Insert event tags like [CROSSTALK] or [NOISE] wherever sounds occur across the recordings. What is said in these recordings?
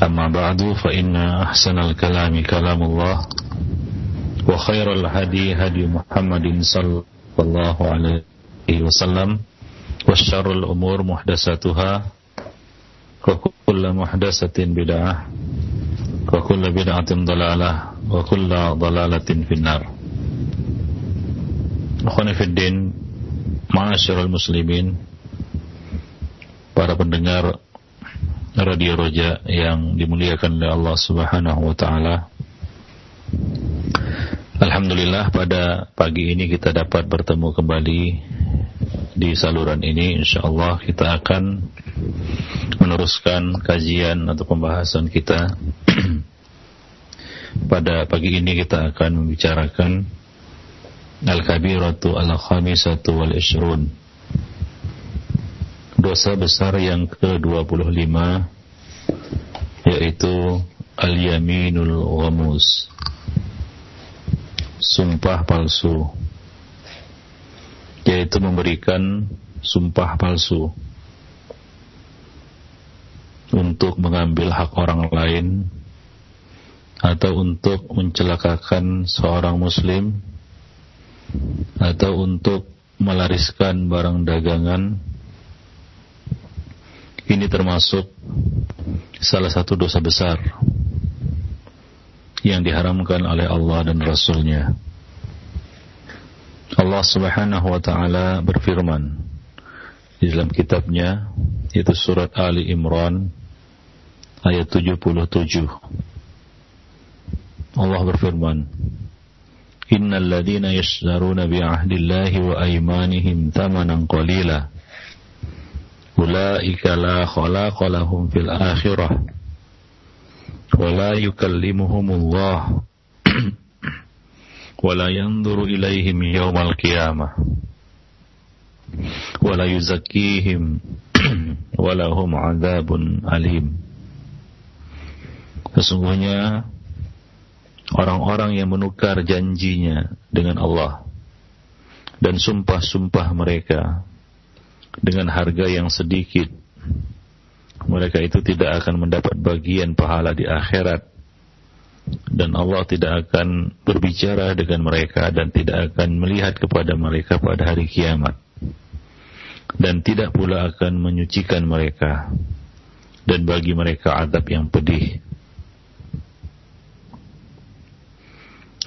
أما بعد فإن أحسن الكلام كلام الله وخير الهدي هدي محمد صلى الله عليه وسلم وشر الأمور محدثاتها وكل محدثة بدعة وكل بدعة ضلالة وكل ضلالة في النار. Akhwani Fiddin Ma'asyarul Muslimin Para pendengar Radio Roja yang dimuliakan oleh Allah Subhanahu wa taala. Alhamdulillah pada pagi ini kita dapat bertemu kembali di saluran ini. Insyaallah kita akan meneruskan kajian atau pembahasan kita. [CLEARS THROAT] Pada pagi ini kita akan membicarakan Al-Kabiratu Al-Khamisatu Wal-Ishrun Dosa besar yang ke-25 Yaitu Al-Yaminul Ghamus. Sumpah palsu. Yaitu memberikan sumpah palsu. Untuk mengambil hak orang lain. Atau untuk mencelakakan seorang muslim. Atau untuk melariskan barang dagangan ini termasuk salah satu dosa besar yang diharamkan oleh Allah dan Rasulnya. Allah Subhanahu wa taala berfirman di dalam kitabnya yaitu surat Ali Imran ayat 77. Allah berfirman, "Innal ladzina yashtaruna bi'ahdillahi wa aymanihim thamanan qalila." ulaika la khalaqa lahum fil akhirah. Wa la yukallimuhumullah. [CLEARS THROAT] Wa la yanzuru ilaihim yawmal qiyamah. Wa la yuzakkihim. [CLEARS THROAT] Wa lahum adzabun alim. Sesungguhnya orang-orang yang menukar janjinya dengan Allah dan sumpah-sumpah mereka dengan harga yang sedikit. Mereka itu tidak akan mendapat bagian pahala di akhirat. Dan Allah tidak akan berbicara dengan mereka dan tidak akan melihat kepada mereka pada hari kiamat. Dan tidak pula akan menyucikan mereka dan bagi mereka adab yang pedih.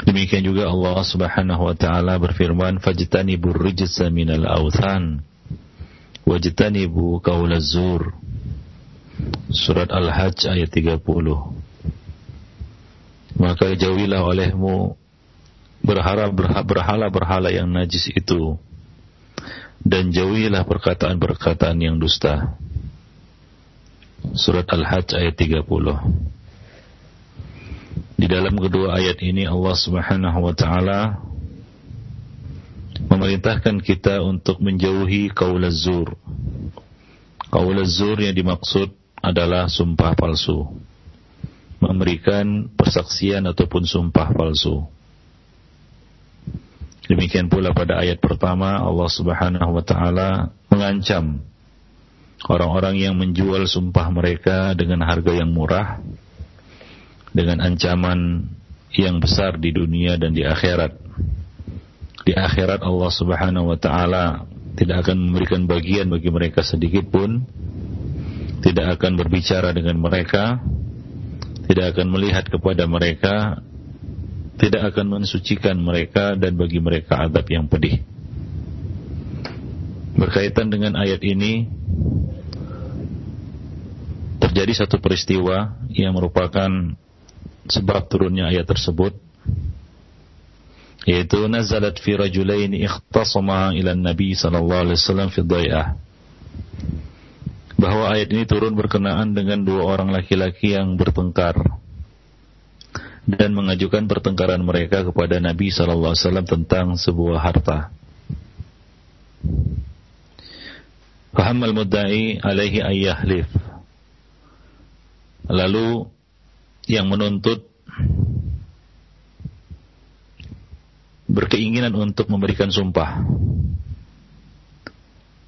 Demikian juga Allah Subhanahu wa taala berfirman, "Fajtanibur rijsa minal authan wajtanibu qaulaz zur." Surat Al-Hajj ayat 30. Maka jauhilah olehmu berhala-berhala yang najis itu dan jauhilah perkataan-perkataan yang dusta. Surat Al-Hajj ayat 30. Di dalam kedua ayat ini Allah Subhanahu wa taala memerintahkan kita untuk menjauhi qaul zur. Qaul zur yang dimaksud adalah sumpah palsu. Memberikan persaksian ataupun sumpah palsu. Demikian pula pada ayat pertama Allah Subhanahu wa taala mengancam orang-orang yang menjual sumpah mereka dengan harga yang murah dengan ancaman yang besar di dunia dan di akhirat. Di akhirat Allah Subhanahu wa taala tidak akan memberikan bagian bagi mereka sedikit pun, tidak akan berbicara dengan mereka, tidak akan melihat kepada mereka, tidak akan mensucikan mereka dan bagi mereka adab yang pedih. Berkaitan dengan ayat ini terjadi satu peristiwa yang merupakan sebab turunnya ayat tersebut yaitu nazalat fi rajulain ikhtasama ila nabi sallallahu alaihi wasallam fi dhai'ah bahwa ayat ini turun berkenaan dengan dua orang laki-laki yang bertengkar dan mengajukan pertengkaran mereka kepada Nabi sallallahu alaihi wasallam tentang sebuah harta. Faham al-mudda'i alaihi ayyahlif. Lalu yang menuntut berkeinginan untuk memberikan sumpah.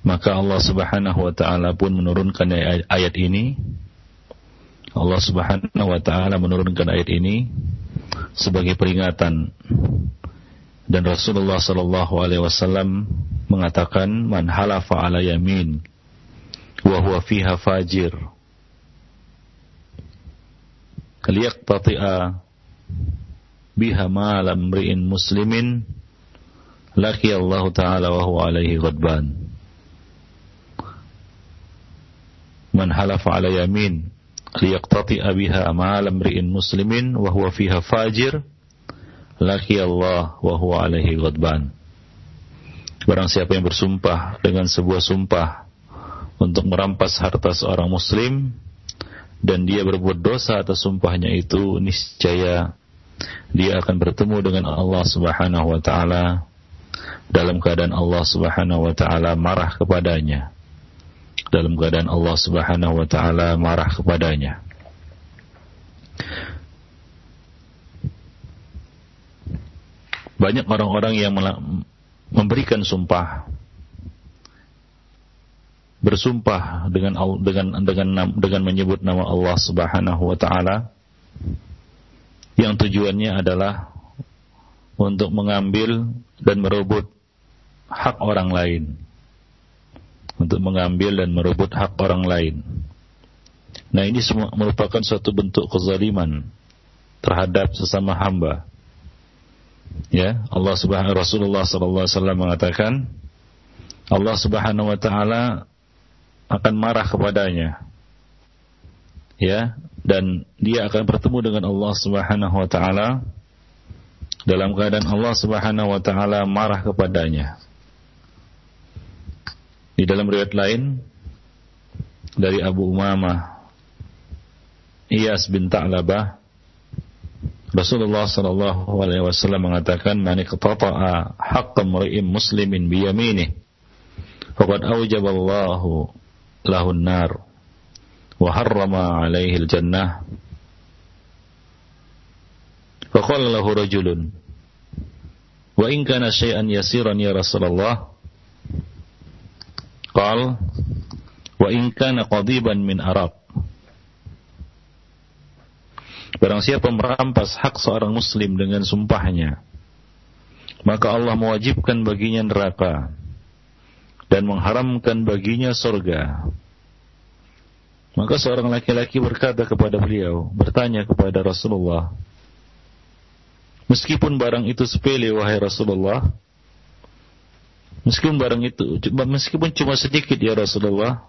Maka Allah Subhanahu wa taala pun menurunkan ayat ini. Allah Subhanahu wa taala menurunkan ayat ini sebagai peringatan dan Rasulullah sallallahu alaihi wasallam mengatakan man halafa ala yamin wa huwa fiha fajir biha malam mri'in muslimin laki Allah taala wa huwa alaihi ghadban. Man halafa ala yamin liyaqtati'a biha malam mri'in muslimin wa huwa fiha fajir laki Allah wa huwa alaihi ghadban. Barang siapa yang bersumpah dengan sebuah sumpah untuk merampas harta seorang muslim dan dia berbuat dosa atas sumpahnya itu niscaya dia akan bertemu dengan Allah Subhanahu wa taala. Dalam keadaan Allah Subhanahu wa taala marah kepadanya. Dalam keadaan Allah Subhanahu wa taala marah kepadanya. Banyak orang-orang yang memberikan sumpah. Bersumpah dengan dengan dengan dengan menyebut nama Allah Subhanahu wa taala yang tujuannya adalah untuk mengambil dan merebut hak orang lain. Untuk mengambil dan merebut hak orang lain. Nah ini semua merupakan suatu bentuk kezaliman terhadap sesama hamba. Ya, Allah Subhanahu Rasulullah sallallahu alaihi wasallam mengatakan Allah Subhanahu wa taala akan marah kepadanya. Ya, dan dia akan bertemu dengan Allah Subhanahu wa taala dalam keadaan Allah Subhanahu wa taala marah kepadanya. Di dalam riwayat lain dari Abu Umamah Iyas bin Ta'labah Rasulullah sallallahu alaihi wasallam mengatakan man iqtata'a haqqa mar'in muslimin bi yaminih faqad awjaballahu lahu an-nar wa alaihi al-jannah. Faqala lahu rajulun wa in kana syai'an yasiran ya Rasulullah? Qal wa in kana qadiban min arab. Barang siapa merampas hak seorang muslim dengan sumpahnya, maka Allah mewajibkan baginya neraka dan mengharamkan baginya surga. Maka seorang laki-laki berkata kepada beliau, bertanya kepada Rasulullah, Meskipun barang itu sepele, wahai Rasulullah, meskipun barang itu, meskipun cuma sedikit ya Rasulullah,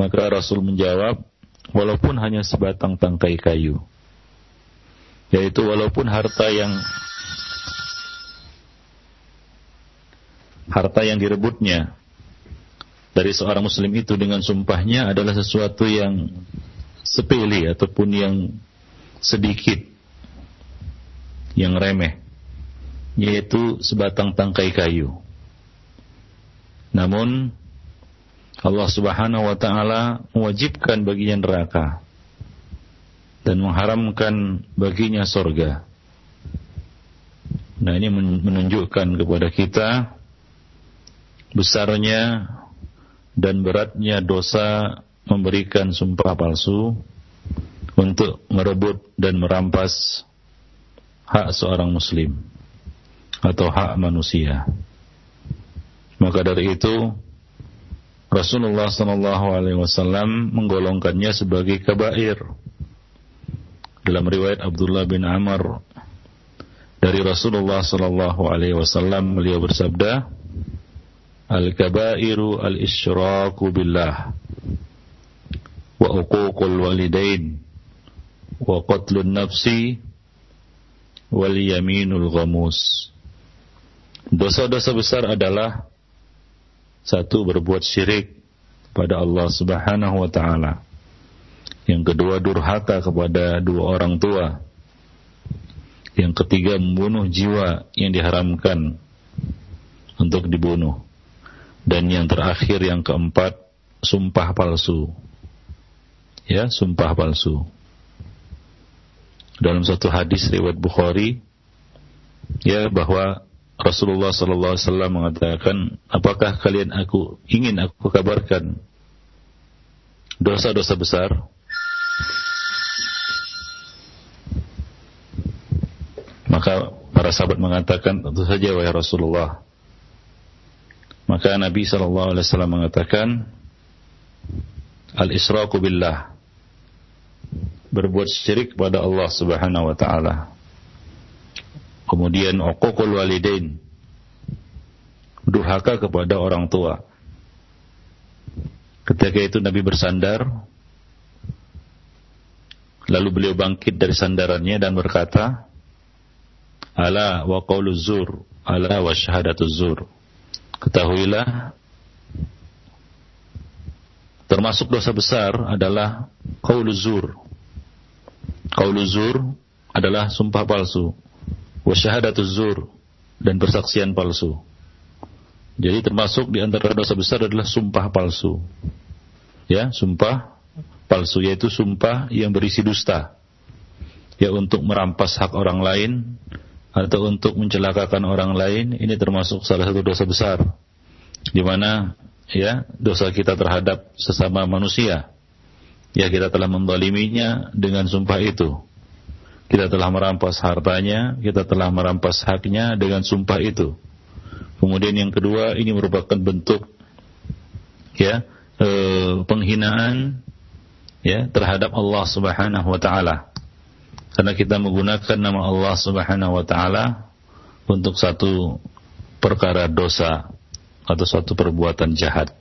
maka Rasul menjawab, walaupun hanya sebatang tangkai kayu. Yaitu walaupun harta yang harta yang direbutnya dari seorang muslim itu dengan sumpahnya adalah sesuatu yang sepele ataupun yang sedikit yang remeh yaitu sebatang tangkai kayu. Namun Allah Subhanahu wa taala mewajibkan baginya neraka dan mengharamkan baginya surga. Nah, ini menunjukkan kepada kita besarnya dan beratnya dosa memberikan sumpah palsu untuk merebut dan merampas hak seorang muslim atau hak manusia. Maka dari itu Rasulullah Sallallahu Alaihi Wasallam menggolongkannya sebagai kabair. Dalam riwayat Abdullah bin Amr dari Rasulullah Sallallahu Alaihi Wasallam beliau bersabda, Al-kabairu al-isyraku billah wa uququl walidain wa qatlun nafsi wal yaminul ghamus. Dosa-dosa besar adalah satu berbuat syirik pada Allah Subhanahu wa taala. Yang kedua durhaka kepada dua orang tua. Yang ketiga membunuh jiwa yang diharamkan untuk dibunuh. Dan yang terakhir yang keempat sumpah palsu. Ya, sumpah palsu. Dalam satu hadis riwayat Bukhari ya bahwa Rasulullah sallallahu alaihi mengatakan, "Apakah kalian aku ingin aku kabarkan dosa-dosa besar?" Maka para sahabat mengatakan, "Tentu saja wahai Rasulullah." Maka Nabi sallallahu alaihi wasallam mengatakan, "Al-israku billah." Berbuat syirik kepada Allah Subhanahu wa taala Kemudian uququl walidain. Durhaka kepada orang tua. Ketika itu Nabi bersandar, lalu beliau bangkit dari sandarannya dan berkata, Ala wa qawlu zur, ala wa syahadatu zur. Ketahuilah, termasuk dosa besar adalah qawlu zur. Qawlu zur adalah sumpah palsu wasyahadatuz zur dan persaksian palsu. Jadi termasuk di antara dosa besar adalah sumpah palsu. Ya, sumpah palsu yaitu sumpah yang berisi dusta. Ya untuk merampas hak orang lain atau untuk mencelakakan orang lain ini termasuk salah satu dosa besar. Di mana ya dosa kita terhadap sesama manusia. Ya kita telah mendaliminya dengan sumpah itu kita telah merampas hartanya, kita telah merampas haknya dengan sumpah itu. Kemudian yang kedua, ini merupakan bentuk ya e, penghinaan ya terhadap Allah Subhanahu wa taala. Karena kita menggunakan nama Allah Subhanahu wa taala untuk satu perkara dosa atau suatu perbuatan jahat.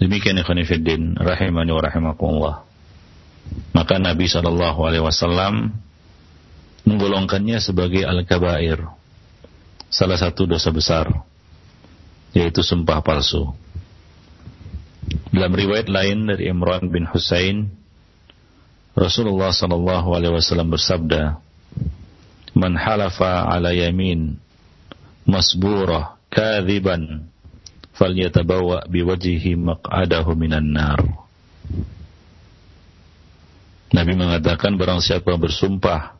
Demikian ikhwan fillah rahimani wa rahimakumullah. Maka Nabi Shallallahu Alaihi Wasallam menggolongkannya sebagai al-kabair, salah satu dosa besar, yaitu sumpah palsu. Dalam riwayat lain dari Imran bin Husain, Rasulullah Shallallahu Alaihi Wasallam bersabda, "Man halafa ala yamin masburah kadhiban falyatabawa biwajhihi maq'adahu minan nar." Nabi mengatakan barang siapa bersumpah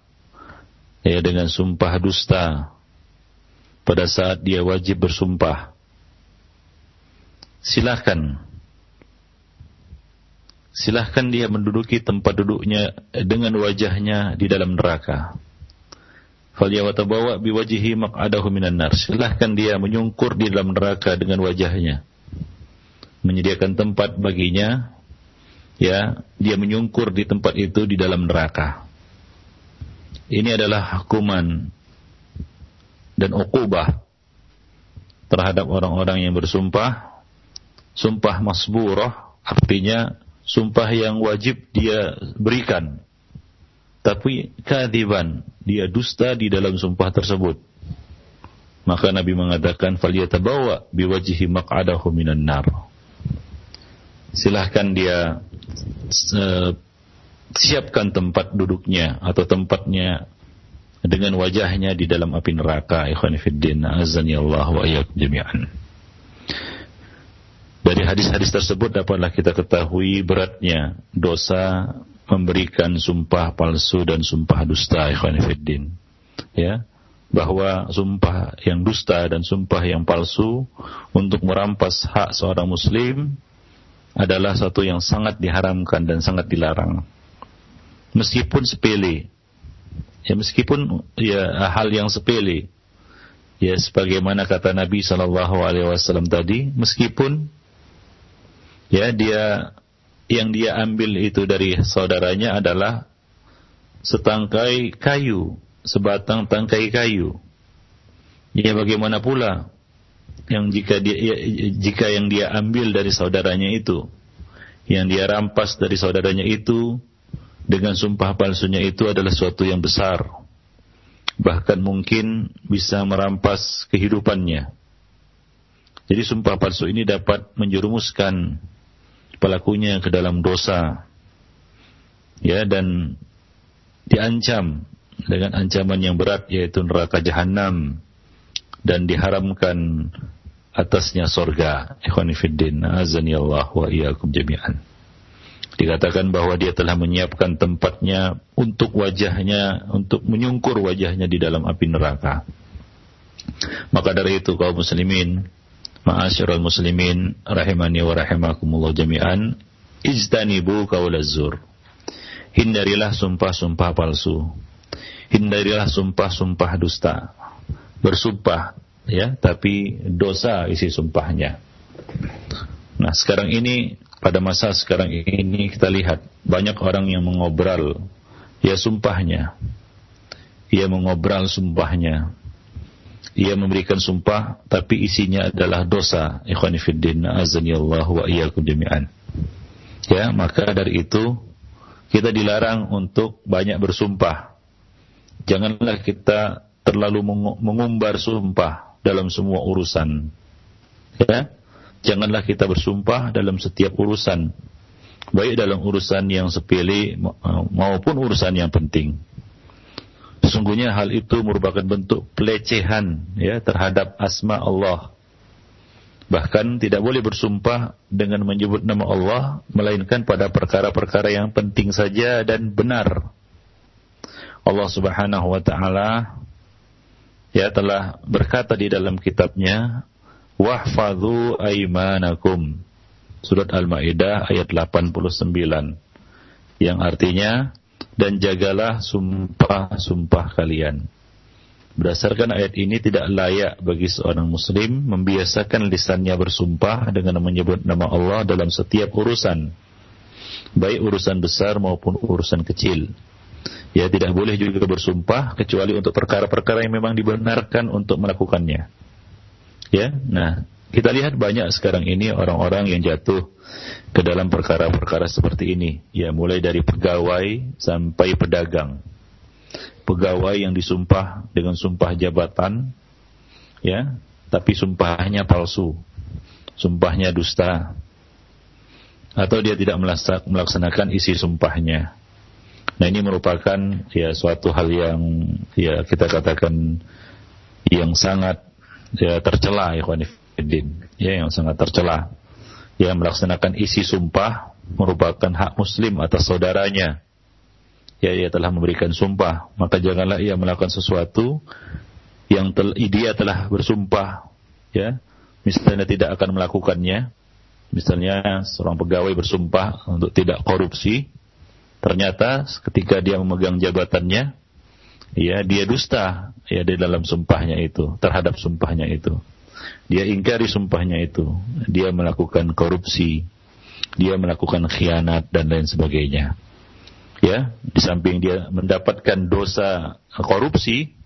ya dengan sumpah dusta pada saat dia wajib bersumpah silahkan silahkan dia menduduki tempat duduknya dengan wajahnya di dalam neraka falyawatabawa biwajihi maq'adahu minan nar silahkan dia menyungkur di dalam neraka dengan wajahnya menyediakan tempat baginya ya dia menyungkur di tempat itu di dalam neraka. Ini adalah hukuman dan ukubah terhadap orang-orang yang bersumpah. Sumpah masburah artinya sumpah yang wajib dia berikan. Tapi kadiban, dia dusta di dalam sumpah tersebut. Maka Nabi mengatakan faliyatabawa biwajihi maq'adahu minan nar. Silahkan dia siapkan tempat duduknya atau tempatnya dengan wajahnya di dalam api neraka ikhwan fiddin azani Allah wa iyyakum jami'an dari hadis-hadis tersebut dapatlah kita ketahui beratnya dosa memberikan sumpah palsu dan sumpah dusta ikhwan fiddin ya bahwa sumpah yang dusta dan sumpah yang palsu untuk merampas hak seorang muslim adalah satu yang sangat diharamkan dan sangat dilarang. Meskipun sepele, ya meskipun ya hal yang sepele, ya sebagaimana kata Nabi Shallallahu Alaihi Wasallam tadi, meskipun ya dia yang dia ambil itu dari saudaranya adalah setangkai kayu, sebatang tangkai kayu. Ya bagaimana pula yang jika dia ya, jika yang dia ambil dari saudaranya itu? Yang dia rampas dari saudaranya itu dengan sumpah palsunya itu adalah suatu yang besar. Bahkan mungkin bisa merampas kehidupannya. Jadi sumpah palsu ini dapat menjerumuskan pelakunya ke dalam dosa. Ya dan diancam dengan ancaman yang berat yaitu neraka jahanam dan diharamkan atasnya sorga. Ikhwanifiddin, azani Allah wa iyyakum jami'an. Dikatakan bahwa dia telah menyiapkan tempatnya untuk wajahnya, untuk menyungkur wajahnya di dalam api neraka. Maka dari itu kaum muslimin, Ma'asyiral muslimin rahimani wa rahimakumullah jami'an, ijtanibu qaulaz zur. Hindarilah sumpah-sumpah palsu. Hindarilah sumpah-sumpah dusta. Bersumpah ya, tapi dosa isi sumpahnya. Nah, sekarang ini pada masa sekarang ini kita lihat banyak orang yang mengobral ya sumpahnya. Ia mengobral sumpahnya ia memberikan sumpah tapi isinya adalah dosa. Ikhwani fiddin Allah wa iyyakum jami'an. Ya maka dari itu kita dilarang untuk banyak bersumpah. Janganlah kita terlalu mengumbar sumpah dalam semua urusan. Ya janganlah kita bersumpah dalam setiap urusan. Baik dalam urusan yang sepele maupun urusan yang penting Sesungguhnya hal itu merupakan bentuk pelecehan ya terhadap asma Allah. Bahkan tidak boleh bersumpah dengan menyebut nama Allah melainkan pada perkara-perkara yang penting saja dan benar. Allah Subhanahu wa taala ya telah berkata di dalam kitabnya wahfadhu aimanakum surat Al-Maidah ayat 89 yang artinya dan jagalah sumpah-sumpah kalian. Berdasarkan ayat ini tidak layak bagi seorang muslim membiasakan lisannya bersumpah dengan menyebut nama Allah dalam setiap urusan, baik urusan besar maupun urusan kecil. Ya tidak boleh juga bersumpah kecuali untuk perkara-perkara yang memang dibenarkan untuk melakukannya. Ya, nah kita lihat banyak sekarang ini orang-orang yang jatuh ke dalam perkara-perkara seperti ini. Ya, mulai dari pegawai sampai pedagang. Pegawai yang disumpah dengan sumpah jabatan, ya, tapi sumpahnya palsu. Sumpahnya dusta. Atau dia tidak melaksanakan isi sumpahnya. Nah, ini merupakan ya suatu hal yang ya kita katakan yang sangat ya tercela ya din ya yang sangat tercela. Yang melaksanakan isi sumpah merupakan hak muslim atas saudaranya. Ya ia telah memberikan sumpah. Maka janganlah ia melakukan sesuatu yang tel, dia telah bersumpah ya. Misalnya tidak akan melakukannya. Misalnya seorang pegawai bersumpah untuk tidak korupsi. Ternyata ketika dia memegang jabatannya ya dia dusta ya di dalam sumpahnya itu terhadap sumpahnya itu dia ingkari sumpahnya itu. Dia melakukan korupsi. Dia melakukan khianat dan lain sebagainya. Ya, di samping dia mendapatkan dosa korupsi,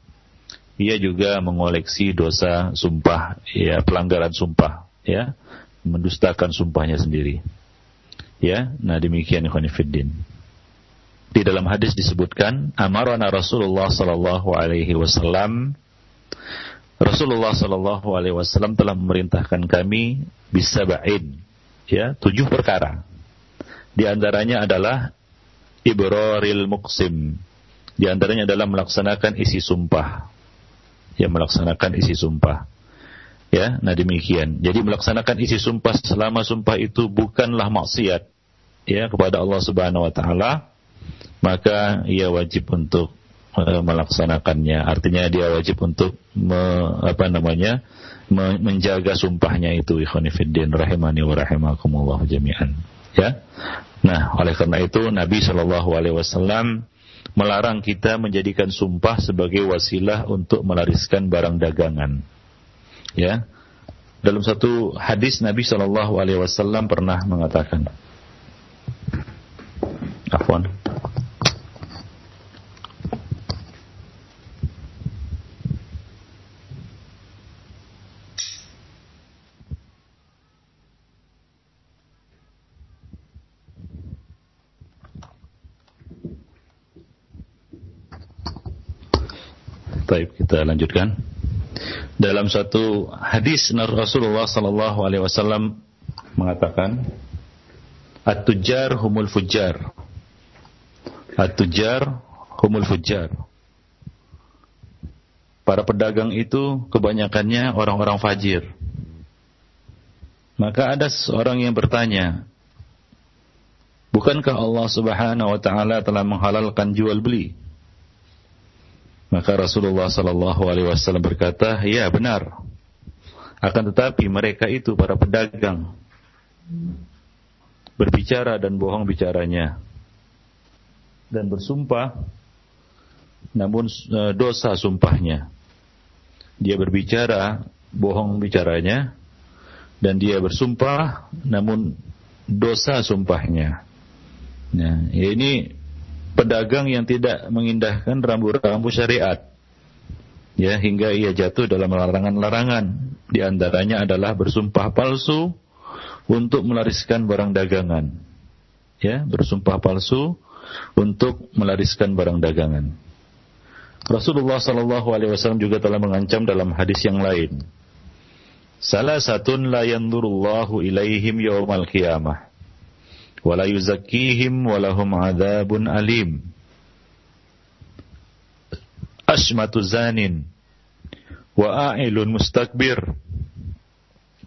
ia juga mengoleksi dosa sumpah, ya pelanggaran sumpah, ya mendustakan sumpahnya sendiri. Ya, nah demikian ikhwanifiddin. Di dalam hadis disebutkan, amarana Rasulullah sallallahu alaihi wasallam Rasulullah Shallallahu Alaihi Wasallam telah memerintahkan kami bisa ba'in, ya tujuh perkara. Di antaranya adalah ibroril muksim. Di antaranya adalah melaksanakan isi sumpah. Ya, melaksanakan isi sumpah. Ya, nah demikian. Jadi melaksanakan isi sumpah selama sumpah itu bukanlah maksiat ya kepada Allah Subhanahu wa taala, maka ia wajib untuk melaksanakannya. Artinya dia wajib untuk me, apa namanya me, menjaga sumpahnya itu ikhwanifiddin rahimani wa jami'an. Ya. Nah, oleh karena itu Nabi Shallallahu alaihi wasallam melarang kita menjadikan sumpah sebagai wasilah untuk melariskan barang dagangan. Ya. Dalam satu hadis Nabi Shallallahu alaihi wasallam pernah mengatakan Afwan. Baik, kita lanjutkan. Dalam satu hadis Rasulullah sallallahu alaihi wasallam mengatakan At-tujjar humul fujjar. At-tujjar humul fujjar. Para pedagang itu kebanyakannya orang-orang fajir. Maka ada seorang yang bertanya, Bukankah Allah Subhanahu wa taala telah menghalalkan jual beli? Maka Rasulullah sallallahu alaihi wasallam berkata, "Ya, benar. Akan tetapi mereka itu para pedagang berbicara dan bohong bicaranya dan bersumpah namun e, dosa sumpahnya. Dia berbicara bohong bicaranya dan dia bersumpah namun dosa sumpahnya. Nah, ini pedagang yang tidak mengindahkan rambu-rambu syariat. Ya, hingga ia jatuh dalam larangan-larangan. Di antaranya adalah bersumpah palsu untuk melariskan barang dagangan. Ya, bersumpah palsu untuk melariskan barang dagangan. Rasulullah Shallallahu Alaihi Wasallam juga telah mengancam dalam hadis yang lain. Salah satun la yanzurullahu ilaihim yawmal qiyamah wala yuzakkihim walahum adzabun alim. Asmatu zanin. Wa a'ilun mustakbir.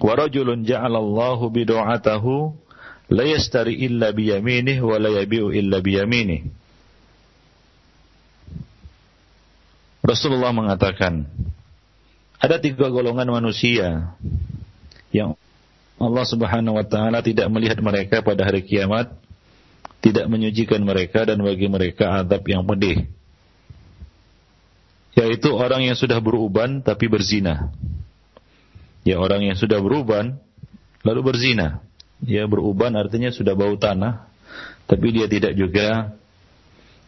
Wa rajulun ja'alallahu bidu'atahu. La yastari illa biyaminih wa la yabi'u illa biyaminih. Rasulullah mengatakan ada tiga golongan manusia yang Allah Subhanahu wa taala tidak melihat mereka pada hari kiamat, tidak menyucikan mereka dan bagi mereka adab yang pedih. Yaitu orang yang sudah beruban tapi berzina. Ya orang yang sudah beruban lalu berzina. Ya beruban artinya sudah bau tanah tapi dia tidak juga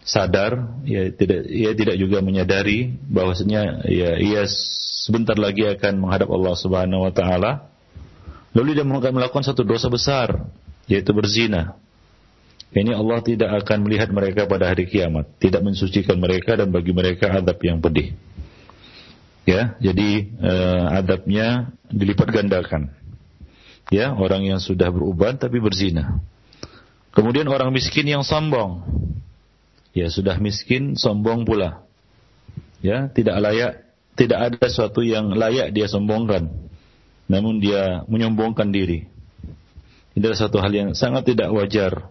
sadar, ya tidak ia tidak juga menyadari bahwasanya ya ia sebentar lagi akan menghadap Allah Subhanahu wa taala Lalu dia melakukan satu dosa besar, yaitu berzina. Ini Allah tidak akan melihat mereka pada hari kiamat, tidak mensucikan mereka dan bagi mereka adab yang pedih. Ya, jadi uh, adabnya dilipat gandakan. Ya, orang yang sudah beruban tapi berzina. Kemudian orang miskin yang sombong. Ya, sudah miskin, sombong pula. Ya, tidak layak, tidak ada sesuatu yang layak dia sombongkan namun dia menyombongkan diri. Ini adalah satu hal yang sangat tidak wajar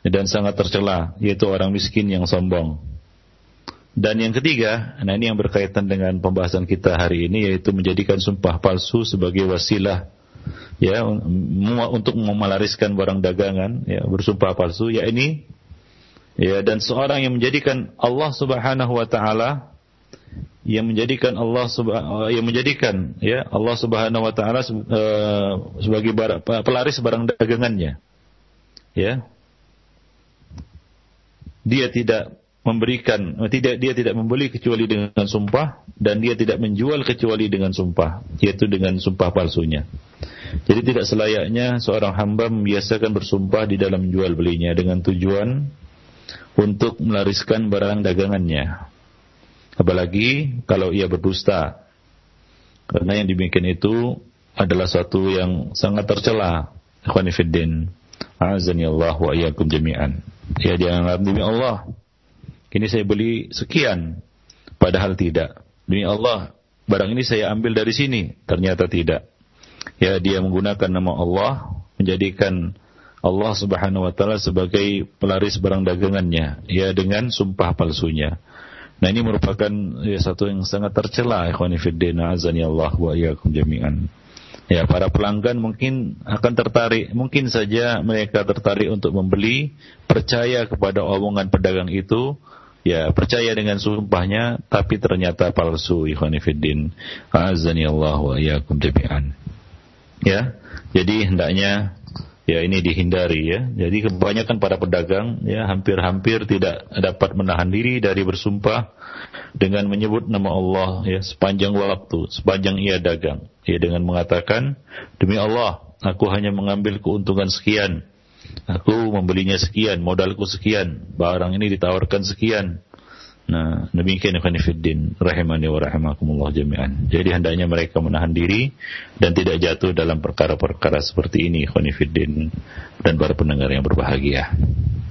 dan sangat tercela, yaitu orang miskin yang sombong. Dan yang ketiga, nah ini yang berkaitan dengan pembahasan kita hari ini, yaitu menjadikan sumpah palsu sebagai wasilah ya untuk memalariskan barang dagangan, ya bersumpah palsu, ya ini ya dan seorang yang menjadikan Allah Subhanahu wa taala yang menjadikan Allah uh, yang menjadikan ya Allah Subhanahu wa taala uh, sebagai pelaris barang dagangannya. Ya. Dia tidak memberikan tidak dia tidak membeli kecuali dengan sumpah dan dia tidak menjual kecuali dengan sumpah yaitu dengan sumpah palsunya. Jadi tidak selayaknya seorang hamba membiasakan bersumpah di dalam jual belinya dengan tujuan untuk melariskan barang dagangannya. Apalagi kalau ia berdusta. Karena yang demikian itu adalah suatu yang sangat tercela. Ikhwanifiddin. Azani Allah wa iyyakum jami'an. Ya jangan demi Allah. Ini saya beli sekian. Padahal tidak. Demi Allah, barang ini saya ambil dari sini. Ternyata tidak. Ya dia menggunakan nama Allah menjadikan Allah Subhanahu wa taala sebagai pelaris barang dagangannya ya dengan sumpah palsunya. Nah ini merupakan ya, satu yang sangat tercela ikhwanifiddin azani Allah wa iyyakum jami'an. Ya, para pelanggan mungkin akan tertarik, mungkin saja mereka tertarik untuk membeli, percaya kepada omongan pedagang itu, ya percaya dengan sumpahnya, tapi ternyata palsu ikhwanifiddin. Azani Allah wa iyyakum jami'an. Ya, jadi hendaknya ya ini dihindari ya. Jadi kebanyakan para pedagang ya hampir-hampir tidak dapat menahan diri dari bersumpah dengan menyebut nama Allah ya sepanjang waktu, sepanjang ia dagang. Ya dengan mengatakan demi Allah aku hanya mengambil keuntungan sekian. Aku membelinya sekian, modalku sekian, barang ini ditawarkan sekian. Nah, demikian ikhwan fiddin rahimani wa rahimakumullah jami'an. Jadi hendaknya mereka menahan diri dan tidak jatuh dalam perkara-perkara seperti ini ikhwan dan para pendengar yang berbahagia.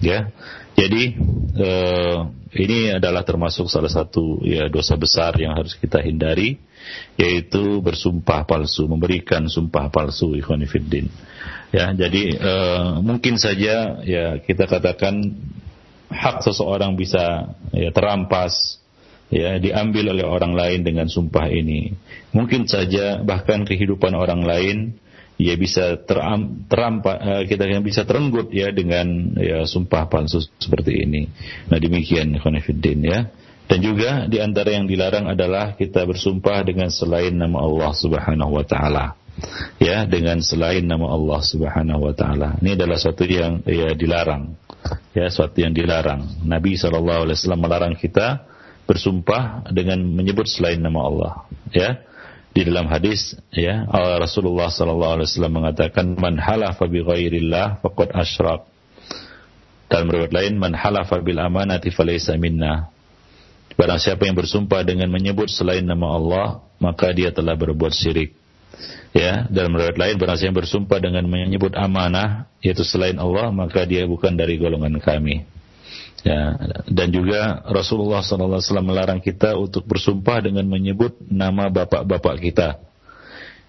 Ya. Jadi eh, ini adalah termasuk salah satu ya dosa besar yang harus kita hindari yaitu bersumpah palsu, memberikan sumpah palsu ikhwan. Ya, jadi eh, mungkin saja ya kita katakan hak seseorang bisa ya, terampas ya diambil oleh orang lain dengan sumpah ini. Mungkin saja bahkan kehidupan orang lain ya bisa teram, terampa, uh, kita yang bisa terenggut ya dengan ya sumpah palsu seperti ini. Nah demikian Khonifuddin ya. Dan juga di antara yang dilarang adalah kita bersumpah dengan selain nama Allah Subhanahu wa taala. Ya, dengan selain nama Allah Subhanahu wa taala. Ini adalah suatu yang ya dilarang ya suatu yang dilarang. Nabi SAW melarang kita bersumpah dengan menyebut selain nama Allah. Ya, di dalam hadis ya Rasulullah SAW mengatakan man halafa bi ghairillah faqad asyrak. Dalam riwayat lain man halafa bil amanati falaysa minna. Barang siapa yang bersumpah dengan menyebut selain nama Allah, maka dia telah berbuat syirik. Ya, dalam riwayat lain barang yang bersumpah dengan menyebut amanah yaitu selain Allah maka dia bukan dari golongan kami. Ya, dan juga Rasulullah SAW melarang kita untuk bersumpah dengan menyebut nama bapak-bapak kita.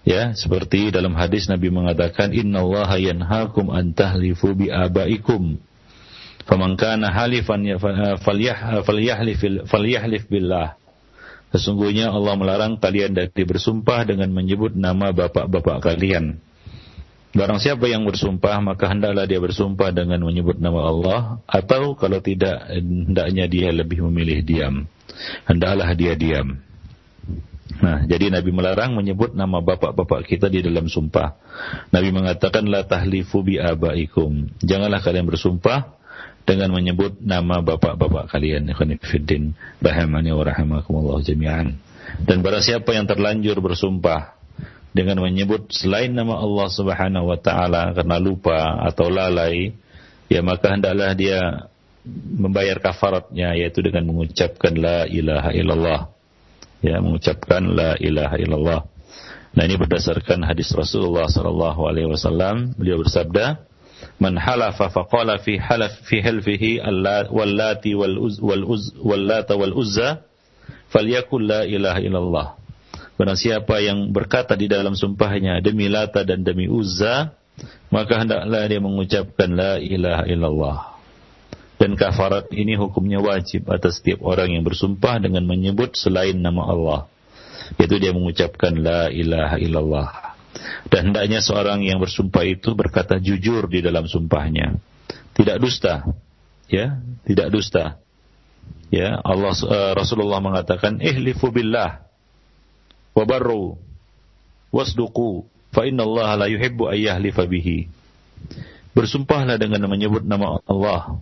Ya, seperti dalam hadis Nabi mengatakan Inna Allah yanhakum an tahlifu bi abaikum. Faman kana halifan ya, falyahlif falyahlif billah. Sesungguhnya Allah melarang kalian dari bersumpah dengan menyebut nama bapak-bapak kalian. Barang siapa yang bersumpah, maka hendaklah dia bersumpah dengan menyebut nama Allah, atau kalau tidak, hendaknya dia lebih memilih diam. Hendaklah dia diam. Nah, jadi Nabi melarang menyebut nama bapak-bapak kita di dalam sumpah. Nabi mengatakan, La tahlifu bi. Janganlah kalian bersumpah dengan menyebut nama bapak-bapak kalian ikhwanifiddin rahimani wa rahimakumullah jami'an. Dan barang siapa yang terlanjur bersumpah dengan menyebut selain nama Allah Subhanahu wa taala karena lupa atau lalai ya maka hendaklah dia membayar kafaratnya yaitu dengan mengucapkan la ilaha illallah. Ya mengucapkan la ilaha illallah. Nah ini berdasarkan hadis Rasulullah sallallahu alaihi wasallam. Beliau bersabda man halafa faqala fi halaf fi halfihi wallati wal uz wal uz wallata wal uzza falyakul la Barang siapa yang berkata di dalam sumpahnya demi Lata dan demi Uzza, maka hendaklah dia mengucapkan la ilaha illallah. Dan kafarat ini hukumnya wajib atas setiap orang yang bersumpah dengan menyebut selain nama Allah. Yaitu dia mengucapkan la ilaha illallah. Dan hendaknya seorang yang bersumpah itu berkata jujur di dalam sumpahnya. Tidak dusta. Ya, tidak dusta. Ya, Allah uh, Rasulullah mengatakan ihlifu billah wa barru wasduqu fa inna Allah la yuhibbu ay yahlifa bihi. Bersumpahlah dengan menyebut nama Allah.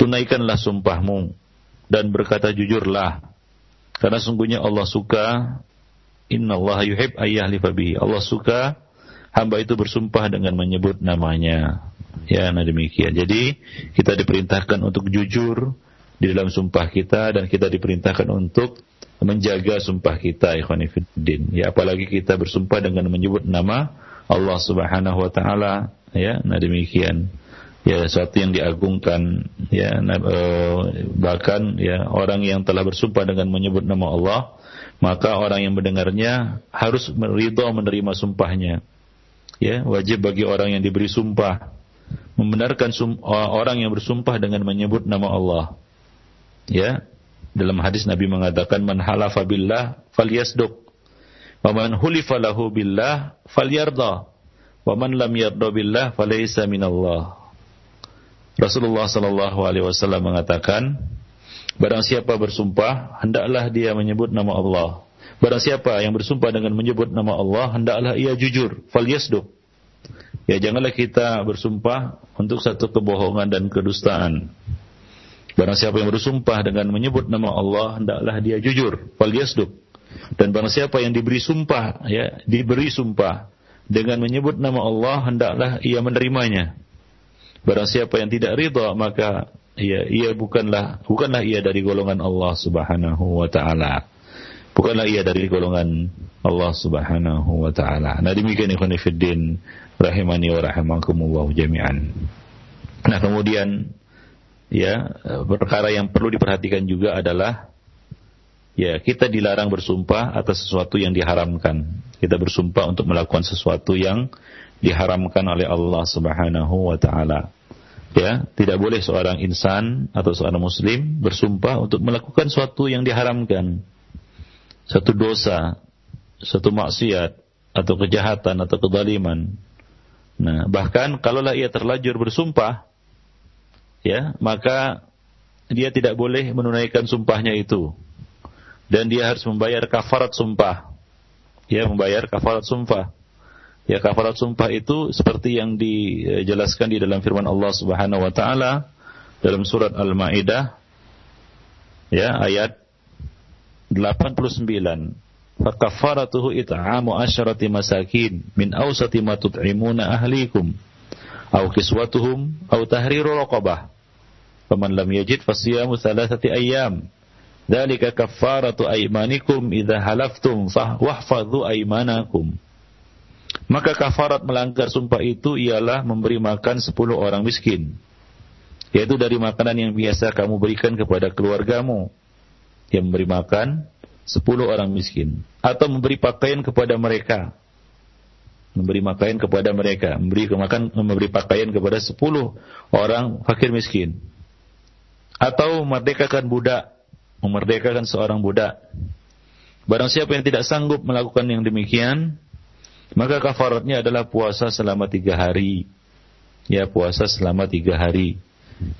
Tunaikanlah sumpahmu dan berkata jujurlah. Karena sungguhnya Allah suka Inna Allah yuhib ayah bihi. Allah suka hamba itu bersumpah dengan menyebut namanya. Ya, nah demikian. Jadi kita diperintahkan untuk jujur di dalam sumpah kita dan kita diperintahkan untuk menjaga sumpah kita ikhwanifiddin. Ya apalagi kita bersumpah dengan menyebut nama Allah Subhanahu wa taala ya nah demikian ya sesuatu yang diagungkan ya nah, eh, bahkan ya orang yang telah bersumpah dengan menyebut nama Allah maka orang yang mendengarnya harus ridho menerima sumpahnya. Ya, wajib bagi orang yang diberi sumpah membenarkan sum, orang yang bersumpah dengan menyebut nama Allah. Ya, dalam hadis Nabi mengatakan man halafa billah falyasduq wa man hulifa lahu billah falyarda wa man lam yarda billah falaysa minallah. Rasulullah sallallahu alaihi wasallam mengatakan Barang siapa bersumpah, hendaklah dia menyebut nama Allah. Barang siapa yang bersumpah dengan menyebut nama Allah, hendaklah ia jujur. Fal yasduq. Ya janganlah kita bersumpah untuk satu kebohongan dan kedustaan. Barang siapa yang bersumpah dengan menyebut nama Allah, hendaklah dia jujur. Fal yasduq. Dan barang siapa yang diberi sumpah, ya, diberi sumpah dengan menyebut nama Allah, hendaklah ia menerimanya. Barang siapa yang tidak ridha, maka ya ia bukanlah bukanlah ia dari golongan Allah Subhanahu wa taala. Bukanlah ia dari golongan Allah Subhanahu wa taala. Nah demikian ikhwan fillah rahimani wa rahimakumullah jami'an. Nah kemudian ya perkara yang perlu diperhatikan juga adalah ya kita dilarang bersumpah atas sesuatu yang diharamkan. Kita bersumpah untuk melakukan sesuatu yang diharamkan oleh Allah Subhanahu wa taala. Ya, tidak boleh seorang insan atau seorang muslim bersumpah untuk melakukan sesuatu yang diharamkan. Satu dosa, satu maksiat atau kejahatan atau kezaliman. Nah, bahkan kalaulah ia terlanjur bersumpah, ya, maka dia tidak boleh menunaikan sumpahnya itu. Dan dia harus membayar kafarat sumpah. Ya, membayar kafarat sumpah. Ya kafarat sumpah itu seperti yang dijelaskan di dalam firman Allah Subhanahu wa taala dalam surat Al-Maidah ya ayat 89 fakafaratuhu it'amu asyrati masakin min awsati ma tut'imuna ahlikum aw kiswatuhum aw tahriru raqabah. Faman lam yajid fasiyamu thalathati ayyam. Dhalika kafaratu aymanikum idza halaftum fahfadhu maka kafarat melanggar sumpah itu ialah memberi makan sepuluh orang miskin. Yaitu dari makanan yang biasa kamu berikan kepada keluargamu. Yang memberi makan sepuluh orang miskin. Atau memberi pakaian kepada mereka. Memberi pakaian kepada mereka. Memberi makan, memberi pakaian kepada sepuluh orang fakir miskin. Atau memerdekakan budak. Memerdekakan seorang budak. Barang siapa yang tidak sanggup melakukan yang demikian, maka kafaratnya adalah puasa selama tiga hari. Ya, puasa selama tiga hari.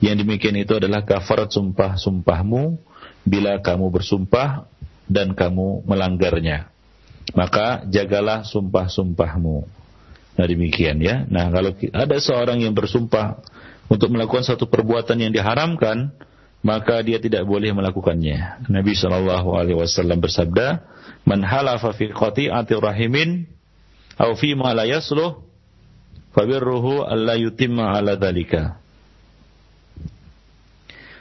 Yang demikian itu adalah kafarat sumpah-sumpahmu bila kamu bersumpah dan kamu melanggarnya. Maka jagalah sumpah-sumpahmu. Nah demikian ya. Nah kalau ada seorang yang bersumpah untuk melakukan satu perbuatan yang diharamkan, maka dia tidak boleh melakukannya. Nabi Shallallahu Alaihi Wasallam bersabda, "Man halafa fi qati'ati rahimin au fi ma la yasluh fabirruhu alla yutimma ala dalika.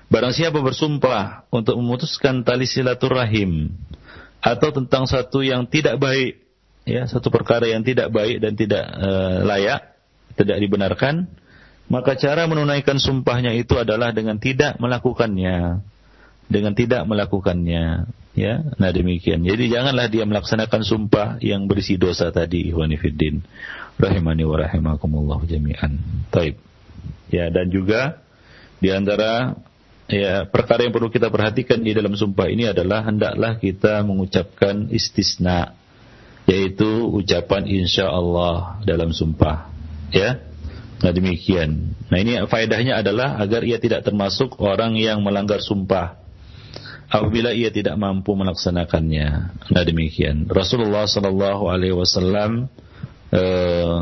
Barang siapa bersumpah untuk memutuskan tali silaturahim atau tentang satu yang tidak baik, ya, satu perkara yang tidak baik dan tidak uh, layak, tidak dibenarkan, maka cara menunaikan sumpahnya itu adalah dengan tidak melakukannya. Dengan tidak melakukannya. Ya, nah demikian. Jadi janganlah dia melaksanakan sumpah yang berisi dosa tadi, ikhwani fiddin. Rahimani wa rahimakumullah jami'an. Taib. Ya, dan juga di antara ya perkara yang perlu kita perhatikan di dalam sumpah ini adalah hendaklah kita mengucapkan istisna yaitu ucapan insya Allah dalam sumpah. Ya. Nah demikian. Nah ini faedahnya adalah agar ia tidak termasuk orang yang melanggar sumpah apabila ia tidak mampu melaksanakannya. Nah demikian. Rasulullah Sallallahu Alaihi Wasallam eh,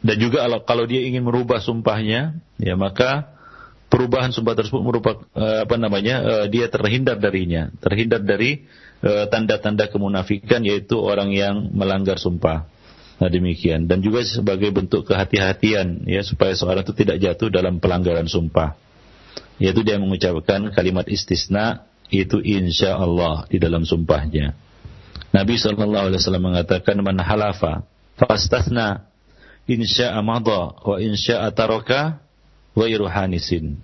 dan juga kalau dia ingin merubah sumpahnya, ya maka perubahan sumpah tersebut merupakan eh, apa namanya eh, dia terhindar darinya, terhindar dari tanda-tanda kemunafikan yaitu orang yang melanggar sumpah. Nah demikian dan juga sebagai bentuk kehati-hatian ya supaya seorang itu tidak jatuh dalam pelanggaran sumpah. Yaitu dia mengucapkan kalimat istisna itu insya Allah di dalam sumpahnya. Nabi Wasallam mengatakan man halafa fastasna insya amada wa insya ataroka wa iruhanisin.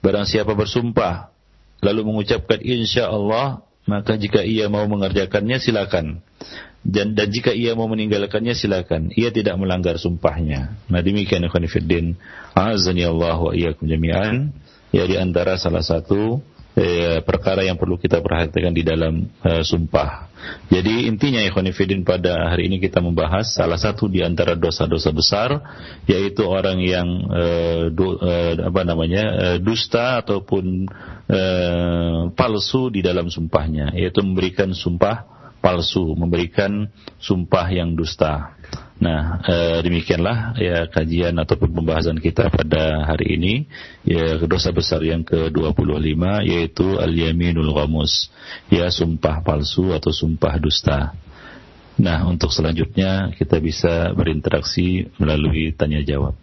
Barang siapa bersumpah lalu mengucapkan insya Allah maka jika ia mau mengerjakannya silakan. Dan, dan jika ia mau meninggalkannya silakan. Ia tidak melanggar sumpahnya. Nah demikian ikhwan fillah azani Allah wa iyyakum jami'an. Ya di antara salah satu eh, perkara yang perlu kita perhatikan di dalam eh, sumpah. Jadi intinya ikhwanifidin pada hari ini kita membahas salah satu di antara dosa-dosa besar yaitu orang yang eh, du, eh, apa namanya eh, dusta ataupun eh, palsu di dalam sumpahnya yaitu memberikan sumpah palsu, memberikan sumpah yang dusta. Nah, e, demikianlah ya kajian ataupun pembahasan kita pada hari ini ya dosa besar yang ke-25 yaitu al-yaminul ghamus, ya sumpah palsu atau sumpah dusta. Nah, untuk selanjutnya kita bisa berinteraksi melalui tanya jawab.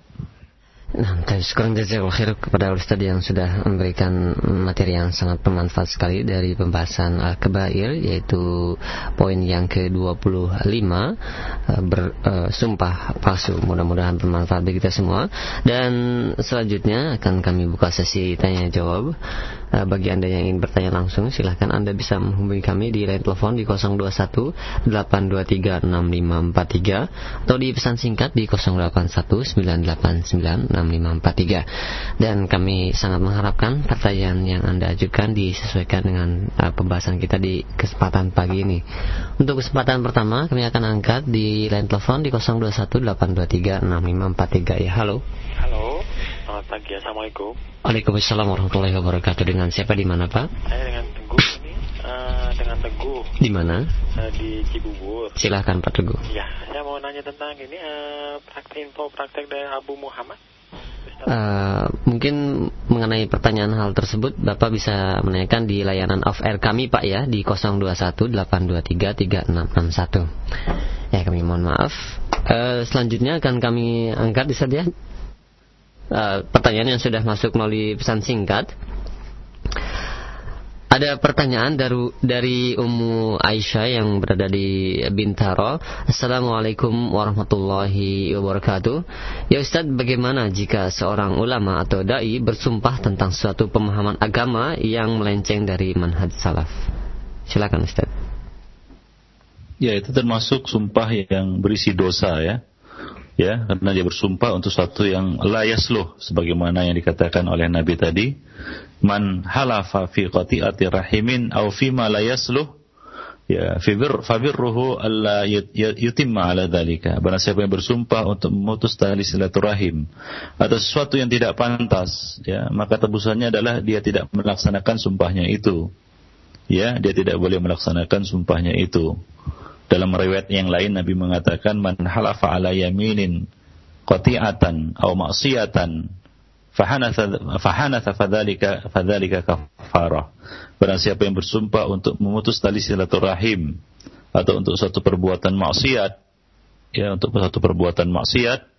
Nah, sekarang jazakallahu khair kepada Ustaz yang sudah memberikan materi yang sangat bermanfaat sekali dari pembahasan Al-Kabair yaitu poin yang ke-25 eh, bersumpah uh, palsu. Mudah-mudahan bermanfaat bagi kita semua. Dan selanjutnya akan kami buka sesi tanya jawab. Uh, bagi Anda yang ingin bertanya langsung silahkan Anda bisa menghubungi kami di line telepon di 021 823 6543 atau di pesan singkat di 081 989 6543 dan kami sangat mengharapkan pertanyaan yang Anda ajukan disesuaikan dengan uh, pembahasan kita di kesempatan pagi ini. Untuk kesempatan pertama kami akan angkat di line telepon di 0218236543 ya. Halo. Halo. Selamat pagi. Assalamualaikum. Waalaikumsalam warahmatullahi wabarakatuh. Dengan siapa di mana, Pak? Saya dengan Teguh ini. Uh, dengan Teguh. Di mana? Uh, di Cibubur. Silahkan Pak Teguh. Ya, saya mau nanya tentang ini uh, praktek info praktek dari Abu Muhammad. Uh, mungkin mengenai pertanyaan hal tersebut Bapak bisa menanyakan di layanan off air kami Pak ya di 0218233661. Ya kami mohon maaf. Uh, selanjutnya akan kami angkat di saja uh, pertanyaan yang sudah masuk melalui pesan singkat. Ada pertanyaan dari, dari Ummu Aisyah yang berada di Bintaro. Assalamualaikum warahmatullahi wabarakatuh. Ya Ustaz, bagaimana jika seorang ulama atau dai bersumpah tentang suatu pemahaman agama yang melenceng dari manhaj salaf? Silakan Ustaz. Ya, itu termasuk sumpah yang berisi dosa ya ya karena dia bersumpah untuk sesuatu yang layasluh sebagaimana yang dikatakan oleh Nabi tadi man halafa fi qati'ati rahimin aw fi ma layasluh ya fibir fabirruhu alla yutimma ala dhalika. Barang siapa yang bersumpah untuk memutus tali silaturahim atau sesuatu yang tidak pantas ya maka tebusannya adalah dia tidak melaksanakan sumpahnya itu. Ya dia tidak boleh melaksanakan sumpahnya itu dalam riwayat yang lain Nabi mengatakan man halafa ala yaminin qati'atan aw ma'siyatan fahanatha fahanatha fadzalika kafarah. Barang siapa yang bersumpah untuk memutus tali silaturahim atau untuk satu perbuatan maksiat ya untuk satu perbuatan maksiat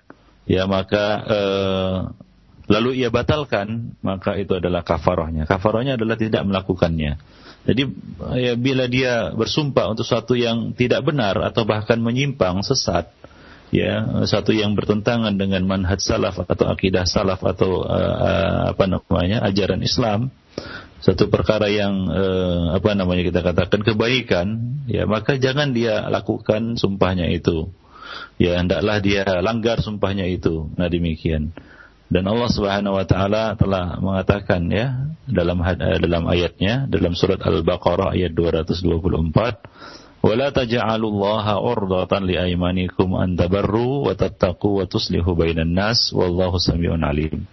ya maka eh, lalu ia batalkan maka itu adalah kafarahnya. Kafarahnya adalah tidak melakukannya. Jadi ya, bila dia bersumpah untuk sesuatu yang tidak benar atau bahkan menyimpang sesat, ya satu yang bertentangan dengan manhaj salaf atau akidah salaf atau uh, apa namanya ajaran Islam, satu perkara yang uh, apa namanya kita katakan kebaikan, ya maka jangan dia lakukan sumpahnya itu. Ya hendaklah dia langgar sumpahnya itu. Nah demikian. Dan Allah Subhanahu wa taala telah mengatakan ya dalam eh, dalam ayatnya dalam surat Al-Baqarah ayat 224 wala taj'alullaha urdatan liaymanikum an tabarru wa tattaqu wa tuslihu bainan nas wallahu samiun alim.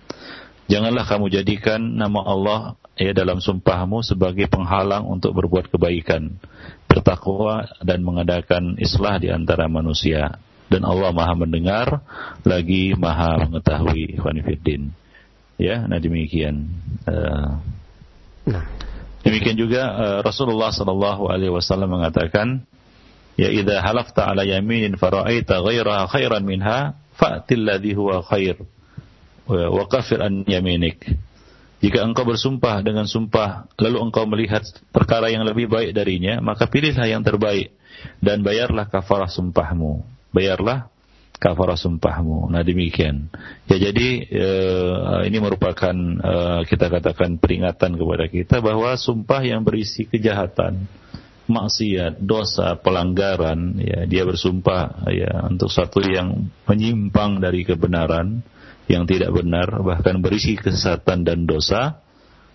Janganlah kamu jadikan nama Allah ya dalam sumpahmu sebagai penghalang untuk berbuat kebaikan, bertakwa dan mengadakan islah di antara manusia dan Allah Maha mendengar lagi Maha mengetahui Khonifuddin. Ya, nah demikian. Uh, nah. Demikian juga uh, Rasulullah sallallahu alaihi wasallam mengatakan, "Ya idza halafta ala yaminin fara'aita ghairaha khairan minha, fa'til ladzi huwa khair wa kafir an yaminik." Jika engkau bersumpah dengan sumpah lalu engkau melihat perkara yang lebih baik darinya, maka pilihlah yang terbaik dan bayarlah kafarah sumpahmu bayarlah kafarah sumpahmu. Nah demikian. Ya jadi eh, ini merupakan eh, kita katakan peringatan kepada kita bahwa sumpah yang berisi kejahatan, maksiat, dosa, pelanggaran, ya dia bersumpah ya untuk satu yang menyimpang dari kebenaran yang tidak benar bahkan berisi kesesatan dan dosa.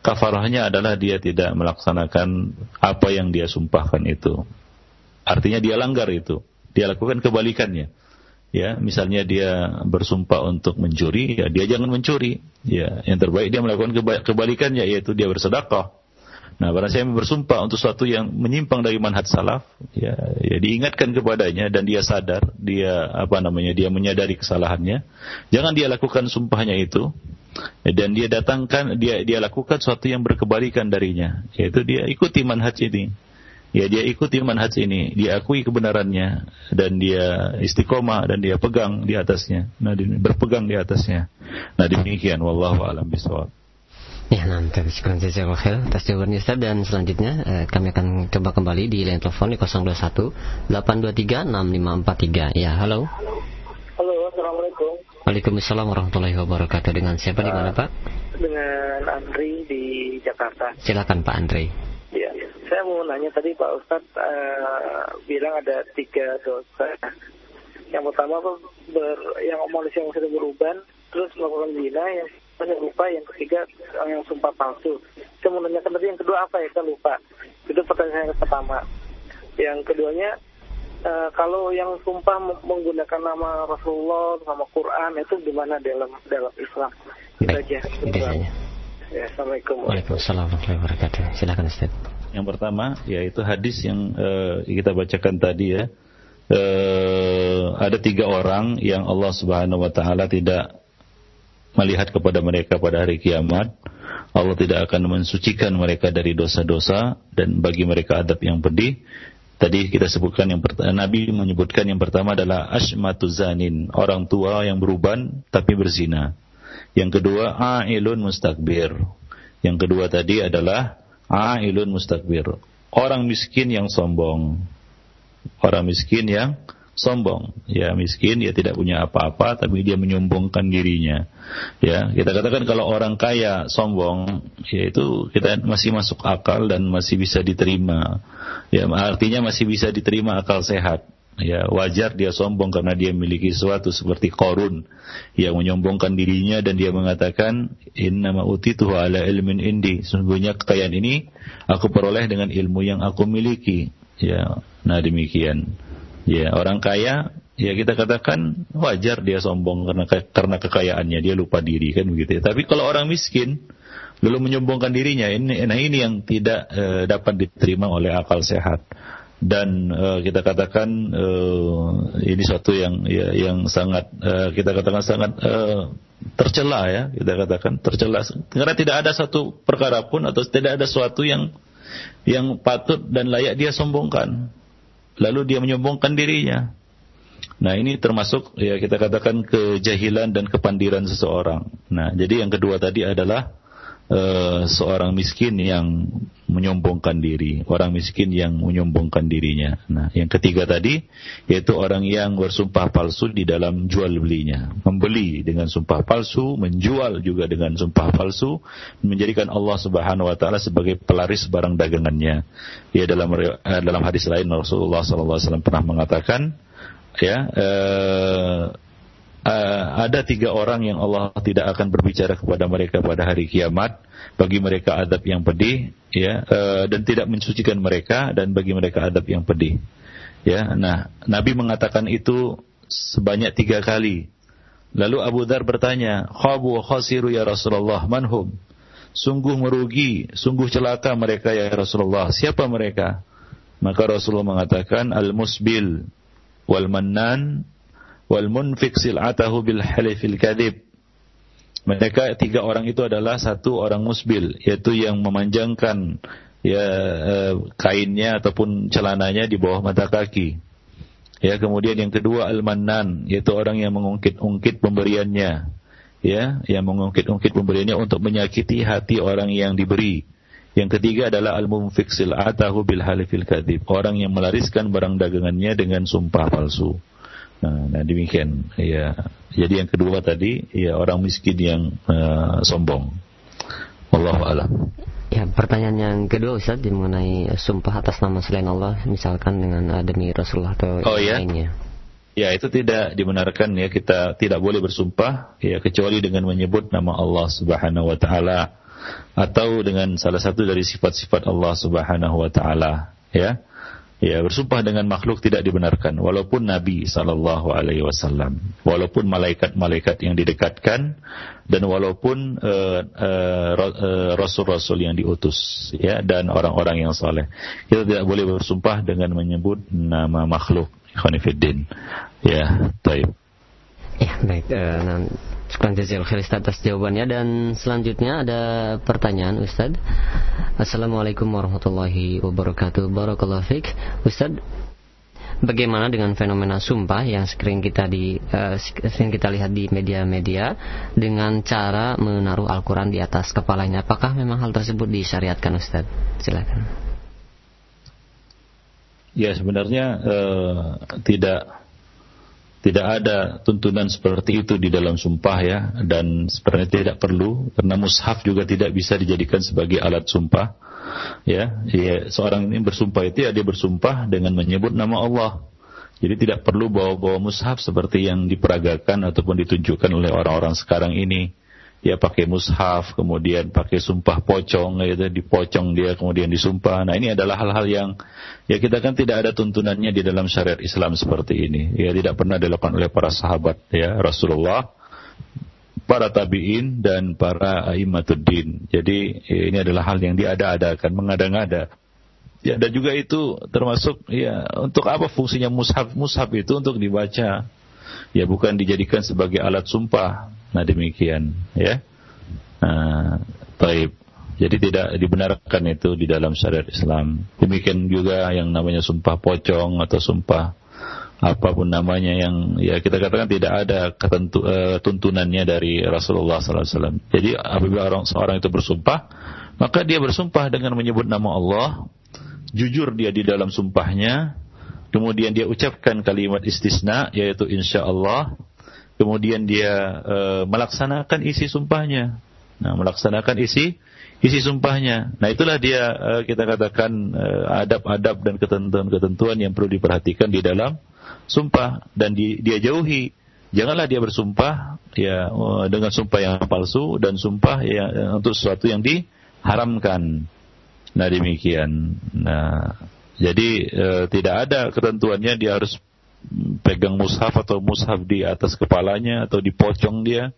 Kafarahnya adalah dia tidak melaksanakan apa yang dia sumpahkan itu. Artinya dia langgar itu dia lakukan kebalikannya. Ya, misalnya dia bersumpah untuk mencuri, ya dia jangan mencuri. Ya, yang terbaik dia melakukan kebalikannya yaitu dia bersedekah. Nah, barang saya bersumpah untuk sesuatu yang menyimpang dari manhaj salaf, ya, ya diingatkan kepadanya dan dia sadar, dia apa namanya, dia menyadari kesalahannya. Jangan dia lakukan sumpahnya itu, dan dia datangkan, dia dia lakukan sesuatu yang berkebalikan darinya, yaitu dia ikuti manhaj ini ya dia ikuti manhaj ini, dia akui kebenarannya dan dia istiqomah dan dia pegang di atasnya. Nah, berpegang di atasnya. Nah, demikian wallahu alam bisawab. Ya, nanti sekarang jazakallahu khair atas jawabannya Ustaz dan selanjutnya eh, kami akan coba kembali di line telepon di 021 823 6543. Ya, halo. Halo, Assalamualaikum. Waalaikumsalam warahmatullahi wabarakatuh. Dengan siapa di mana, Pak? Dengan Andri di Jakarta. Silakan Pak Andri. Ya, saya mau nanya tadi Pak Ustadz uh, bilang ada tiga dosa. Yang pertama apa ber, yang manusia yang sudah beruban, terus melakukan zina, yang banyak lupa, yang ketiga yang sumpah palsu. Saya mau nanyakan tadi yang kedua apa ya, saya lupa. Itu pertanyaan yang pertama. Yang keduanya, uh, kalau yang sumpah menggunakan nama Rasulullah, nama Quran, itu gimana dalam dalam Islam? Itu aja. Itu saja. Ya, Assalamualaikum. Waalaikumsalam warahmatullahi wabarakatuh. Silakan Ustaz. Yang pertama yaitu hadis yang uh, kita bacakan tadi ya. Uh, ada tiga orang yang Allah Subhanahu wa taala tidak melihat kepada mereka pada hari kiamat. Allah tidak akan mensucikan mereka dari dosa-dosa dan bagi mereka adab yang pedih. Tadi kita sebutkan yang pertama, Nabi menyebutkan yang pertama adalah asmatu zanin, orang tua yang beruban tapi berzina. Yang kedua ailun mustakbir. Yang kedua tadi adalah ailun mustakbir. Orang miskin yang sombong. Orang miskin yang sombong. Ya miskin, dia tidak punya apa-apa, tapi dia menyombongkan dirinya. Ya kita katakan kalau orang kaya sombong, ya itu kita masih masuk akal dan masih bisa diterima. Ya artinya masih bisa diterima akal sehat. Ya wajar dia sombong karena dia memiliki sesuatu seperti korun yang menyombongkan dirinya dan dia mengatakan Inna utituhu ala ilmin indi. Sesungguhnya kekayaan ini aku peroleh dengan ilmu yang aku miliki. Ya, nah demikian. Ya, orang kaya ya kita katakan wajar dia sombong karena karena kekayaannya dia lupa diri kan begitu ya. Tapi kalau orang miskin lalu menyombongkan dirinya ini nah ini yang tidak uh, dapat diterima oleh akal sehat dan uh, kita katakan uh, ini suatu yang ya, yang sangat uh, kita katakan sangat uh, tercela ya kita katakan tercela karena tidak ada satu perkara pun atau tidak ada suatu yang yang patut dan layak dia sombongkan lalu dia menyombongkan dirinya. Nah ini termasuk ya kita katakan kejahilan dan kepandiran seseorang. Nah jadi yang kedua tadi adalah uh, seorang miskin yang menyombongkan diri, orang miskin yang menyombongkan dirinya. Nah yang ketiga tadi yaitu orang yang bersumpah palsu di dalam jual belinya, membeli dengan sumpah palsu, menjual juga dengan sumpah palsu, menjadikan Allah Subhanahu Wa Taala sebagai pelaris barang dagangannya. Ya dalam uh, dalam hadis lain Rasulullah SAW pernah mengatakan ya uh, uh, ada tiga orang yang Allah tidak akan berbicara kepada mereka pada hari kiamat. Bagi mereka adab yang pedih ya uh, dan tidak mensucikan mereka dan bagi mereka adab yang pedih ya. Nah Nabi mengatakan itu sebanyak tiga kali. Lalu Abu Dhar bertanya khabu khasiru ya Rasulullah manhum sungguh merugi sungguh celaka mereka ya Rasulullah. Siapa mereka? Maka Rasulullah mengatakan al-musbil wal mannan wal munfik sil'atahu bil halifil kadhib. Mereka tiga orang itu adalah satu orang musbil, yaitu yang memanjangkan ya eh, kainnya ataupun celananya di bawah mata kaki. Ya, kemudian yang kedua al-mannan, yaitu orang yang mengungkit-ungkit pemberiannya. Ya, yang mengungkit-ungkit pemberiannya untuk menyakiti hati orang yang diberi. Yang ketiga adalah al-munfik sil'atahu bil halifil kadhib, orang yang melariskan barang dagangannya dengan sumpah palsu. Nah, nah demikian. Ya, jadi yang kedua tadi ya orang miskin yang uh, sombong. Allahu alam. Ya, pertanyaan yang kedua Ustaz mengenai sumpah atas nama selain Allah, misalkan dengan uh, demi Rasulullah atau oh, yang ya? lainnya. Ya, itu tidak dibenarkan ya kita tidak boleh bersumpah ya kecuali dengan menyebut nama Allah Subhanahu wa taala atau dengan salah satu dari sifat-sifat Allah Subhanahu wa taala, ya. Ya, bersumpah dengan makhluk tidak dibenarkan walaupun Nabi sallallahu alaihi wasallam, walaupun malaikat-malaikat yang didekatkan dan walaupun uh, uh, rasul-rasul yang diutus ya dan orang-orang yang saleh. Kita tidak boleh bersumpah dengan menyebut nama makhluk. Khonifuddin. Ya, baik. Ya, baik. Uh, Syukran jazil khair atas jawabannya dan selanjutnya ada pertanyaan Ustaz. Assalamualaikum warahmatullahi wabarakatuh. Barakallahu fiik. Ustaz, bagaimana dengan fenomena sumpah yang sering kita di uh, sering kita lihat di media-media dengan cara menaruh Al-Qur'an di atas kepalanya? Apakah memang hal tersebut disyariatkan Ustaz? Silakan. Ya sebenarnya uh, tidak tidak ada tuntunan seperti itu di dalam sumpah ya. Dan sebenarnya tidak perlu karena mushaf juga tidak bisa dijadikan sebagai alat sumpah ya, ya seorang ini bersumpah itu ya dia bersumpah dengan menyebut nama Allah. Jadi tidak perlu bawa-bawa mushaf seperti yang diperagakan ataupun ditunjukkan oleh orang-orang sekarang ini ya pakai mushaf, kemudian pakai sumpah pocong, gitu, dipocong dia, kemudian disumpah. Nah ini adalah hal-hal yang ya kita kan tidak ada tuntunannya di dalam syariat Islam seperti ini. Ya tidak pernah dilakukan oleh para sahabat ya Rasulullah, para tabiin dan para imatuddin. Jadi ya, ini adalah hal yang diada-adakan, mengada-ngada. Ya dan juga itu termasuk ya untuk apa fungsinya mushaf? Mushaf itu untuk dibaca. Ya bukan dijadikan sebagai alat sumpah Nah demikian ya. Nah, taib. Jadi tidak dibenarkan itu di dalam syariat Islam. Demikian juga yang namanya sumpah pocong atau sumpah apa pun namanya yang ya kita katakan tidak ada ketentu, uh, tuntunannya dari Rasulullah SAW. Jadi apabila orang seorang itu bersumpah, maka dia bersumpah dengan menyebut nama Allah, jujur dia di dalam sumpahnya, kemudian dia ucapkan kalimat istisna yaitu insya Allah, kemudian dia e, melaksanakan isi sumpahnya. Nah, melaksanakan isi isi sumpahnya. Nah, itulah dia e, kita katakan eh, adab-adab dan ketentuan-ketentuan yang perlu diperhatikan di dalam sumpah dan di, dia jauhi. Janganlah dia bersumpah ya dengan sumpah yang palsu dan sumpah yang untuk sesuatu yang diharamkan. Nah, demikian. Nah, jadi e, tidak ada ketentuannya dia harus pegang mushaf atau mushaf di atas kepalanya atau dipocong dia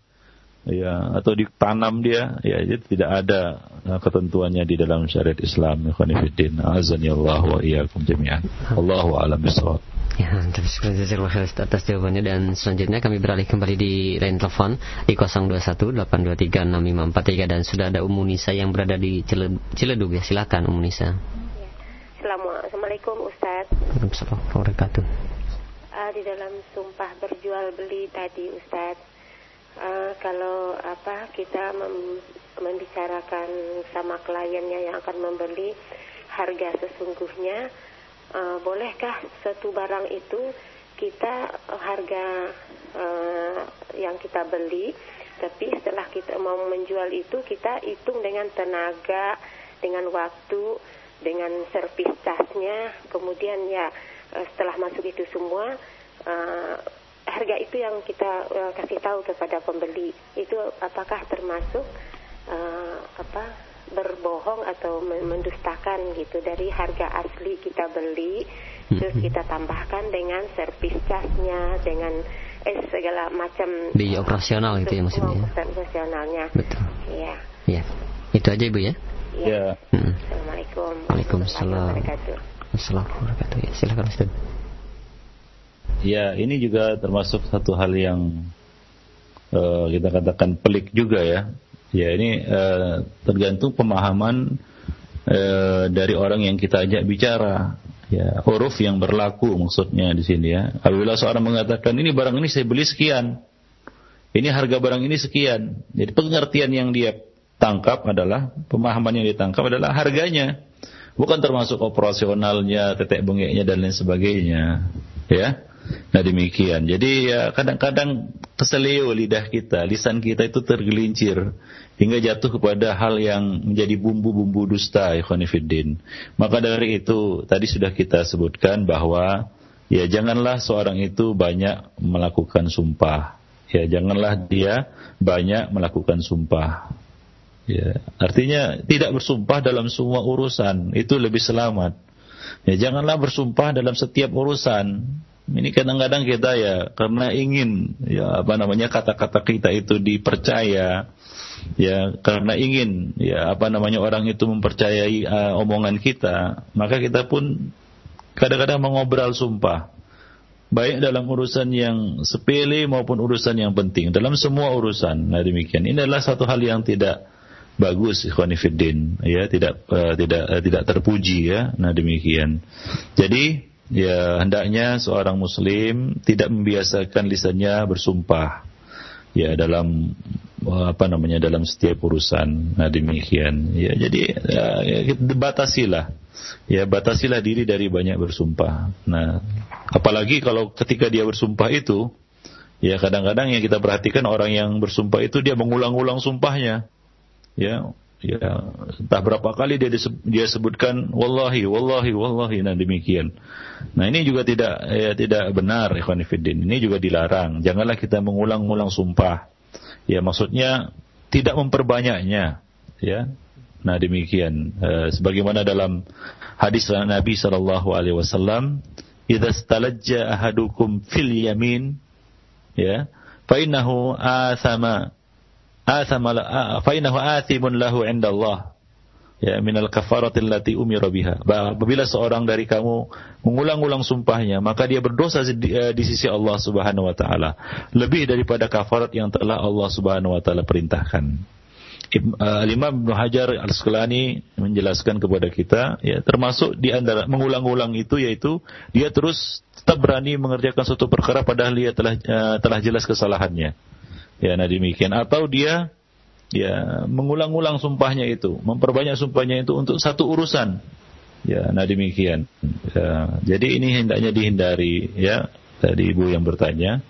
ya atau ditanam dia ya jadi tidak ada uh, ketentuannya di dalam syariat Islam. Khonifuddin azani Allah wa iyyakum jami'an. Allahu a'lam bishawab. Ya, terima kasih atas jawabannya. Dan selanjutnya kami beralih kembali di line telepon di 0218236543 dan sudah ada Umu Nisa yang berada di Ciledug. Ya silakan Umu Nisa. Ya. Assalamualaikum Ustaz. Waalaikumsalam warahmatullahi wabarakatuh uh, di dalam sumpah berjual beli tadi Ustadz uh, kalau apa kita mem membicarakan sama kliennya yang akan membeli harga sesungguhnya uh, bolehkah satu barang itu kita harga uh, yang kita beli tapi setelah kita mau menjual itu kita hitung dengan tenaga dengan waktu dengan servis tasnya. Kemudian ya Eh, setelah masuk itu semua uh, harga itu yang kita uh, kasih tahu kepada pembeli itu apakah termasuk uh, apa berbohong atau mendustakan gitu dari harga asli kita beli terus mm-hmm. kita tambahkan dengan servis casnya dengan eh segala macam di operasional itu ya maksudnya operasionalnya betul iya iya itu aja ibu ya Iya. Ya. Hmm. Assalamualaikum. Waalaikumsalam. Assalamualaikum wabarakatuh. Ya, silakan Ustaz. Ya, ini juga termasuk satu hal yang uh, kita katakan pelik juga ya. Ya, ini uh, tergantung pemahaman uh, dari orang yang kita ajak bicara. Ya, huruf yang berlaku maksudnya di sini ya. Apabila seorang mengatakan ini barang ini saya beli sekian. Ini harga barang ini sekian. Jadi pengertian yang dia tangkap adalah pemahaman yang ditangkap adalah harganya bukan termasuk operasionalnya, tetek bengeknya dan lain sebagainya. Ya. Nah demikian. Jadi ya kadang-kadang keselio lidah kita, lisan kita itu tergelincir hingga jatuh kepada hal yang menjadi bumbu-bumbu dusta ikhwanifiddin. Maka dari itu tadi sudah kita sebutkan bahwa ya janganlah seorang itu banyak melakukan sumpah. Ya janganlah dia banyak melakukan sumpah. Ya, artinya tidak bersumpah dalam semua urusan itu lebih selamat. Ya, janganlah bersumpah dalam setiap urusan. Ini kadang-kadang kita ya karena ingin ya apa namanya kata-kata kita itu dipercaya ya karena ingin ya apa namanya orang itu mempercayai uh, omongan kita, maka kita pun kadang-kadang mengobrol sumpah. baik dalam urusan yang sepele maupun urusan yang penting dalam semua urusan nah demikian ini adalah satu hal yang tidak bagus ikhwanifiddin. Ya tidak uh, tidak uh, tidak terpuji ya. Nah demikian. Jadi ya hendaknya seorang muslim tidak membiasakan lisannya bersumpah ya dalam uh, apa namanya dalam setiap urusan. Nah demikian. Ya jadi ya, ya, batasilah. Ya batasilah diri dari banyak bersumpah. Nah, apalagi kalau ketika dia bersumpah itu, ya kadang-kadang yang kita perhatikan orang yang bersumpah itu dia mengulang-ulang sumpahnya. Ya, ya entah berapa kali dia disebut, dia sebutkan wallahi wallahi wallahi nah demikian. Nah, ini juga tidak ya tidak benar ikhwan fillah. Ini juga dilarang. Janganlah kita mengulang-ulang sumpah. Ya, maksudnya tidak memperbanyaknya, ya. Nah demikian uh, sebagaimana dalam hadis Nabi sallallahu alaihi wasallam, "Idza stalajja ahadukum fil yamin" ya, fa athama athama fa innahu athimun lahu 'inda Allah. Ya, minal kafaratil lati umira biha. Apabila seorang dari kamu mengulang-ulang sumpahnya, maka dia berdosa di, uh, di sisi Allah Subhanahu wa taala, lebih daripada kafarat yang telah Allah Subhanahu wa taala perintahkan. Uh, Imam Ibnu Hajar Al-Asqalani menjelaskan kepada kita ya termasuk di antara mengulang-ulang itu yaitu dia terus tetap berani mengerjakan suatu perkara padahal dia telah uh, telah jelas kesalahannya. Ya nah demikian atau dia ya mengulang-ulang sumpahnya itu, memperbanyak sumpahnya itu untuk satu urusan. Ya nah demikian. Ya, jadi ini hendaknya dihindari ya tadi ibu yang bertanya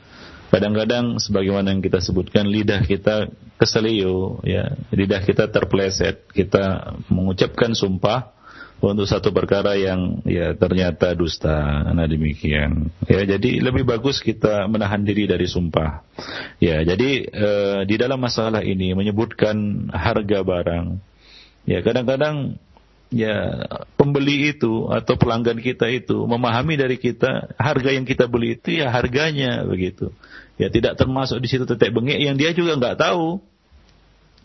Kadang-kadang sebagaimana yang kita sebutkan lidah kita keselio, ya, lidah kita terpleset, kita mengucapkan sumpah untuk satu perkara yang ya ternyata dusta. Nah demikian. Ya, jadi lebih bagus kita menahan diri dari sumpah. Ya, jadi eh, di dalam masalah ini menyebutkan harga barang. Ya, kadang-kadang ya pembeli itu atau pelanggan kita itu memahami dari kita harga yang kita beli itu ya harganya begitu ya tidak termasuk di situ tetek bengek yang dia juga nggak tahu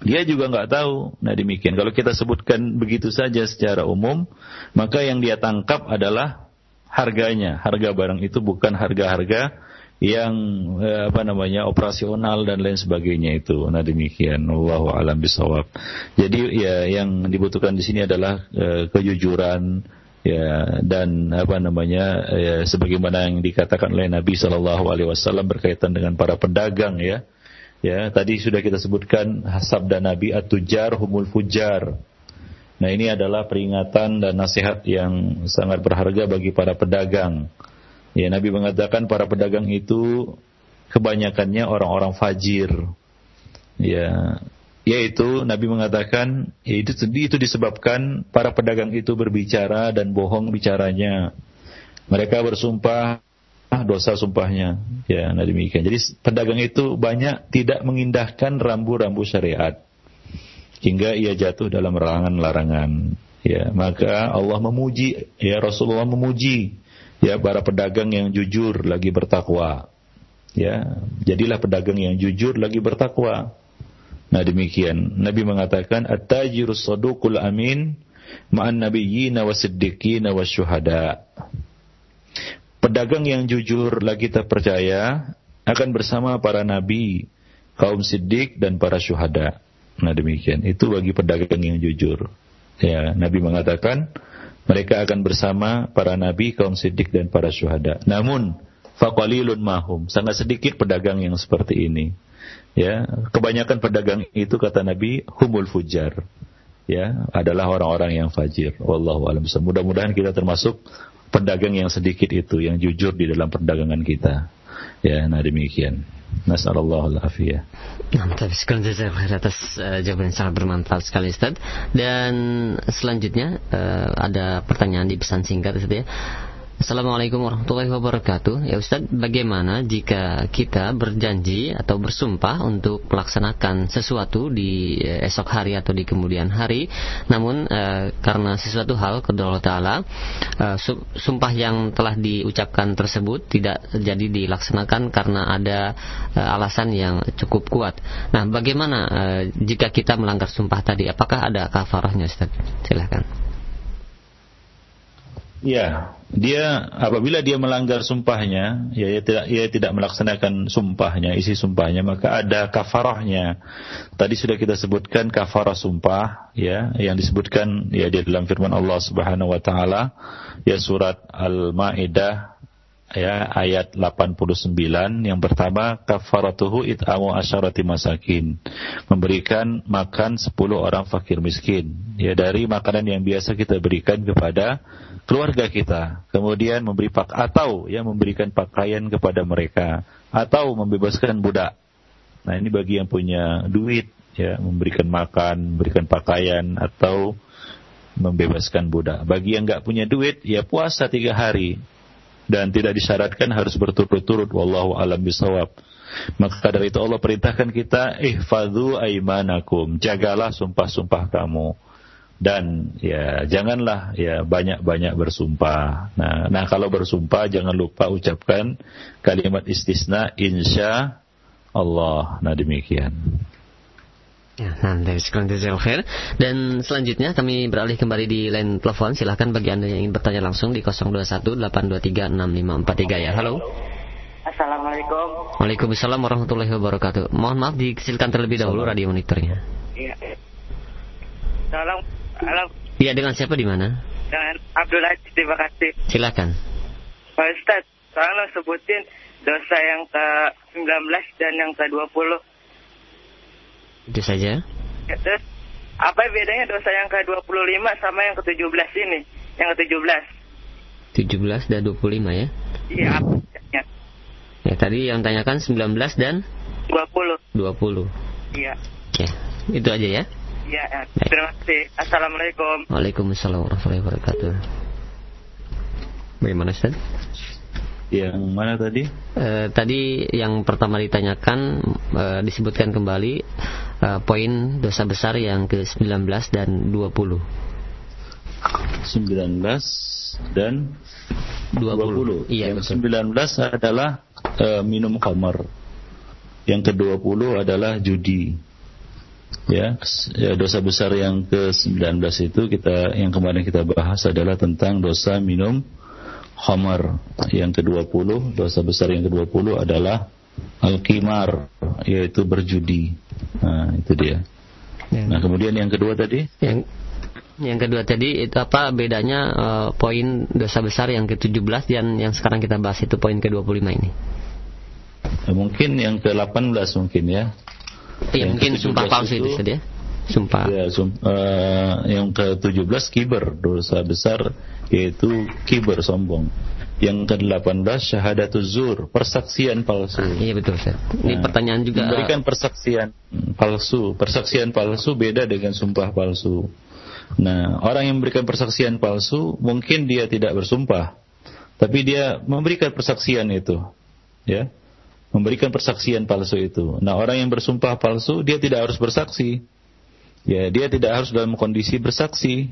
dia juga nggak tahu nah demikian kalau kita sebutkan begitu saja secara umum maka yang dia tangkap adalah harganya harga barang itu bukan harga-harga yang eh, apa namanya operasional dan lain sebagainya itu. Nah demikian, Allah alam bisawab. Jadi ya yang dibutuhkan di sini adalah eh, kejujuran ya dan apa namanya ya, sebagaimana yang dikatakan oleh Nabi Shallallahu Alaihi Wasallam berkaitan dengan para pedagang ya. Ya tadi sudah kita sebutkan sabda Nabi atujar humul fujar. Nah ini adalah peringatan dan nasihat yang sangat berharga bagi para pedagang Ya, Nabi mengatakan para pedagang itu kebanyakannya orang-orang fajir. Ya, yaitu Nabi mengatakan yaitu itu disebabkan para pedagang itu berbicara dan bohong bicaranya. Mereka bersumpah dosa sumpahnya. Ya, nah demikian. Jadi pedagang itu banyak tidak mengindahkan rambu-rambu syariat hingga ia jatuh dalam larangan-larangan. Ya, maka Allah memuji, ya Rasulullah memuji ya para pedagang yang jujur lagi bertakwa. Ya, jadilah pedagang yang jujur lagi bertakwa. Nah demikian. Nabi mengatakan at-tajiru saduqul amin ma'an nabiyyina wasiddiqina wasyuhada. Pedagang yang jujur lagi terpercaya akan bersama para nabi, kaum siddiq dan para syuhada. Nah demikian. Itu bagi pedagang yang jujur. Ya, Nabi mengatakan mereka akan bersama para nabi, kaum siddiq dan para syuhada. Namun faqalilun mahum, sangat sedikit pedagang yang seperti ini. Ya, kebanyakan pedagang itu kata Nabi humul fujar. Ya, adalah orang-orang yang fajir. Wallahu a'lam Mudah-mudahan kita termasuk pedagang yang sedikit itu yang jujur di dalam perdagangan kita. Ya, nah demikian. Nasallallahu al-afiyah. Nah, tapi sekalian saya atas uh, jawaban yang sangat bermanfaat sekali Ustaz. Dan selanjutnya uh, ada pertanyaan di pesan singkat Ustaz ya. Assalamualaikum warahmatullahi wabarakatuh. Ya Ustaz, bagaimana jika kita berjanji atau bersumpah untuk melaksanakan sesuatu di eh, esok hari atau di kemudian hari, namun eh, karena sesuatu hal kedua Allah Taala eh, sumpah yang telah diucapkan tersebut tidak jadi dilaksanakan karena ada eh, alasan yang cukup kuat. Nah, bagaimana eh, jika kita melanggar sumpah tadi? Apakah ada kafarahnya Ustaz? Silakan. Ya, dia apabila dia melanggar sumpahnya, ya ia tidak ia tidak melaksanakan sumpahnya, isi sumpahnya, maka ada kafarahnya. Tadi sudah kita sebutkan kafarah sumpah, ya, yang disebutkan ya di dalam firman Allah Subhanahu wa taala, ya surat Al-Maidah ya ayat 89 yang pertama kafaratuhu it'amu asyarati masakin. Memberikan makan 10 orang fakir miskin. Ya dari makanan yang biasa kita berikan kepada keluarga kita. Kemudian memberi pak atau ya memberikan pakaian kepada mereka. Atau membebaskan budak. Nah ini bagi yang punya duit ya memberikan makan memberikan pakaian atau membebaskan budak. Bagi yang nggak punya duit ya puasa tiga hari dan tidak disyaratkan harus berturut-turut wallahu alam bisawab. Maka dari itu Allah perintahkan kita ihfadhu aimanakum, jagalah sumpah-sumpah kamu. Dan ya janganlah ya banyak-banyak bersumpah. Nah, nah kalau bersumpah jangan lupa ucapkan kalimat istisna insya Allah. Nah demikian. Ya, nah, dari khair. Dan selanjutnya kami beralih kembali di line telepon. Silahkan bagi Anda yang ingin bertanya langsung di 0218236543 ya. Halo. Assalamualaikum. Waalaikumsalam warahmatullahi wabarakatuh. Mohon maaf dikecilkan terlebih dahulu radio monitornya. Iya. Salam. Salam. Iya, dengan siapa di mana? Dengan Abdul Aziz, terima kasih. Silakan. Pak Ustaz, tolong sebutin dosa yang ke-19 dan yang ke-20 itu saja. Ya, terus apa bedanya dosa yang ke-25 sama yang ke-17 ini? Yang ke-17. 17 dan 25 ya? Iya, apa bedanya? Ya, tadi yang tanyakan 19 dan 20. 20. Iya. Ya, itu aja ya. Iya, ya. terima kasih. Assalamualaikum. Waalaikumsalam warahmatullahi wabarakatuh. Bagaimana Ustaz? Yang mana tadi? E, tadi yang pertama ditanyakan e, disebutkan kembali e, poin dosa besar yang ke-19 dan 20. 19 dan 20. 20. Iya, yang betul. 19 adalah e, minum khamar. Yang ke-20 adalah judi. Ya, ya, dosa besar yang ke-19 itu kita yang kemarin kita bahas adalah tentang dosa minum khamar. Yang ke-20, dosa besar yang ke-20 adalah al-qimar, yaitu berjudi. Nah, itu dia. Ya. Nah, kemudian yang kedua tadi? Yang yang kedua tadi itu apa bedanya uh, poin dosa besar yang ke-17 dan yang sekarang kita bahas itu poin ke-25 ini? Ya, mungkin yang ke-18 mungkin ya. Iya, mungkin sumpah palsu itu, itu ya. Sumpah. Ya, sum, uh, yang ke-17 kiber, dosa besar yaitu kiber sombong. Yang ke-18 syahadatul zur, persaksian palsu. Ah, iya betul, Ustaz. Ini nah, pertanyaan juga memberikan persaksian palsu. Persaksian palsu beda dengan sumpah palsu. Nah, orang yang memberikan persaksian palsu mungkin dia tidak bersumpah, tapi dia memberikan persaksian itu. Ya. Memberikan persaksian palsu itu. Nah, orang yang bersumpah palsu dia tidak harus bersaksi. Ya, dia tidak harus dalam kondisi bersaksi.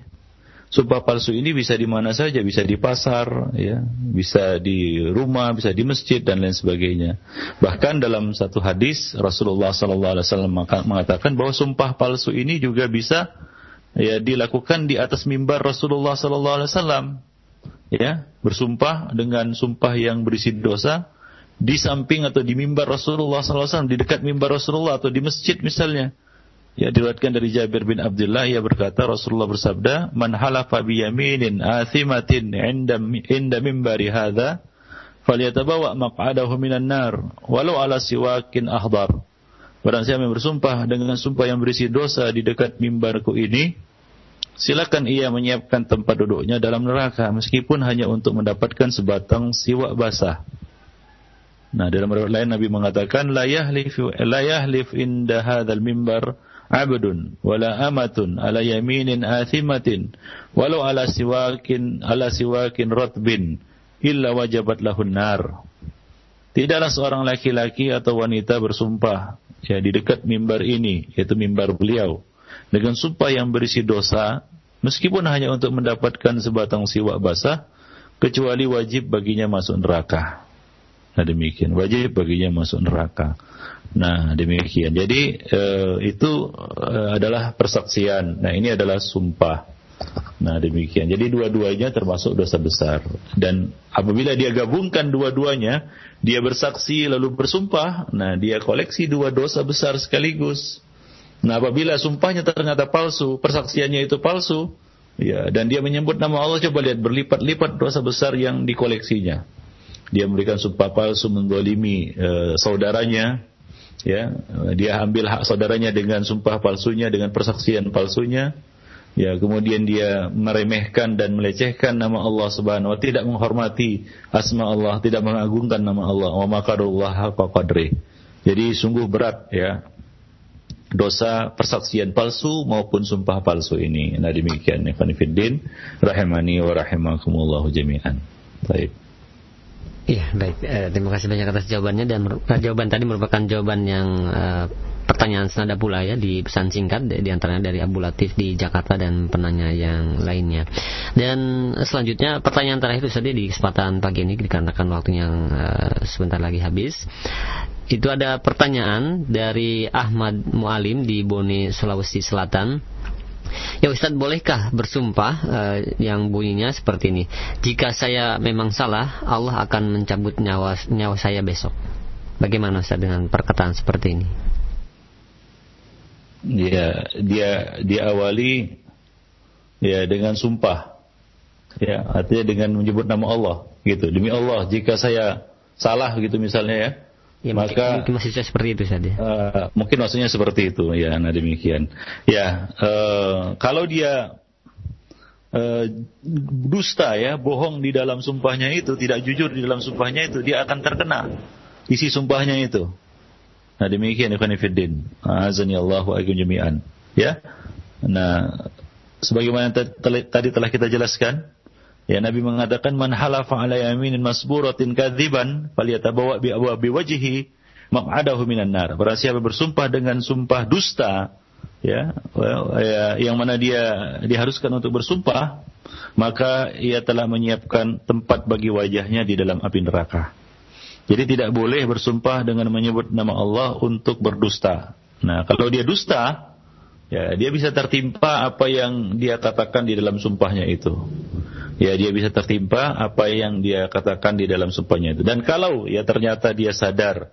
Sumpah palsu ini bisa di mana saja, bisa di pasar, ya, bisa di rumah, bisa di masjid dan lain sebagainya. Bahkan dalam satu hadis Rasulullah SAW mengatakan bahwa sumpah palsu ini juga bisa ya dilakukan di atas mimbar Rasulullah SAW. Ya, bersumpah dengan sumpah yang berisi dosa di samping atau di mimbar Rasulullah SAW, di dekat mimbar Rasulullah atau di masjid misalnya Ya diriwayatkan dari Jabir bin Abdullah ia berkata Rasulullah bersabda, "Man halafa bi yaminin athimatin 'inda 'inda minbari hadza falyatabawa maq'adahu minan nar walau ala siwakin ahdar." Barang siapa yang bersumpah dengan sumpah yang berisi dosa di dekat mimbarku ini, silakan ia menyiapkan tempat duduknya dalam neraka meskipun hanya untuk mendapatkan sebatang siwak basah. Nah, dalam riwayat lain Nabi mengatakan la yahlif la yahlif inda hadzal mimbar abdun wala amatun ala yaminin athimatin walau ala siwakin ala siwakin ratbin illa wajabat lahun tidaklah seorang laki-laki atau wanita bersumpah ya di dekat mimbar ini yaitu mimbar beliau dengan sumpah yang berisi dosa meskipun hanya untuk mendapatkan sebatang siwak basah kecuali wajib baginya masuk neraka. Nah demikian. Wajib baginya masuk neraka Nah, demikian. Jadi e, itu e, adalah persaksian. Nah, ini adalah sumpah. Nah demikian. Jadi dua-duanya termasuk dosa besar. Dan apabila dia gabungkan dua-duanya, dia bersaksi lalu bersumpah, nah dia koleksi dua dosa besar sekaligus. Nah apabila sumpahnya ternyata palsu, persaksiannya itu palsu, ya dan dia menyebut nama Allah coba lihat berlipat-lipat dosa besar yang dikoleksinya. Dia memberikan sumpah palsu mendolimi e, saudaranya, ya dia ambil hak saudaranya dengan sumpah palsunya, dengan persaksian palsunya Ya, kemudian dia meremehkan dan melecehkan nama Allah Subhanahu wa tidak menghormati asma Allah, tidak mengagungkan nama Allah. Wa makarullah qadri. Jadi sungguh berat ya dosa persaksian palsu maupun sumpah palsu ini. Nah demikian Ikhwan Fiddin rahimani wa rahimakumullah jami'an. Baik. Iya, baik. Eh, terima kasih banyak atas jawabannya dan jawaban tadi merupakan jawaban yang eh, pertanyaan senada pula ya di pesan singkat di antaranya dari Abu Latif di Jakarta dan penanya yang lainnya. Dan selanjutnya pertanyaan terakhir tadi di kesempatan pagi ini dikarenakan waktu yang uh, sebentar lagi habis. Itu ada pertanyaan dari Ahmad Mualim di Bone Sulawesi Selatan. Ya Ustadz bolehkah bersumpah uh, yang bunyinya seperti ini? Jika saya memang salah Allah akan mencabut nyawa, nyawa saya besok. Bagaimana Ustadz dengan perkataan seperti ini? Dia dia diawali ya dengan sumpah. Ya artinya dengan menyebut nama Allah gitu. Demi Allah jika saya salah gitu misalnya ya Ya, maka mungkin masih seperti itu saja. Uh, mungkin maksudnya seperti itu ya, nah demikian. Ya, uh, kalau dia uh, dusta ya, bohong di dalam sumpahnya itu, tidak jujur di dalam sumpahnya itu, dia akan terkena isi sumpahnya itu. Nah demikian ikhwan fiddin. Azani Allahu akum jami'an. Ya. Nah, sebagaimana tadi telah kita jelaskan, ya Nabi mengatakan man halafa ala yaminin masburatin kadziban falyatabawa bi abwabi wajhihi maq'adahu minan nar. Barang siapa bersumpah dengan sumpah dusta, ya, well, ya yang mana dia diharuskan untuk bersumpah, maka ia telah menyiapkan tempat bagi wajahnya di dalam api neraka. Jadi tidak boleh bersumpah dengan menyebut nama Allah untuk berdusta. Nah, kalau dia dusta, ya dia bisa tertimpa apa yang dia katakan di dalam sumpahnya itu. Ya, dia bisa tertimpa apa yang dia katakan di dalam sumpahnya itu. Dan kalau ya ternyata dia sadar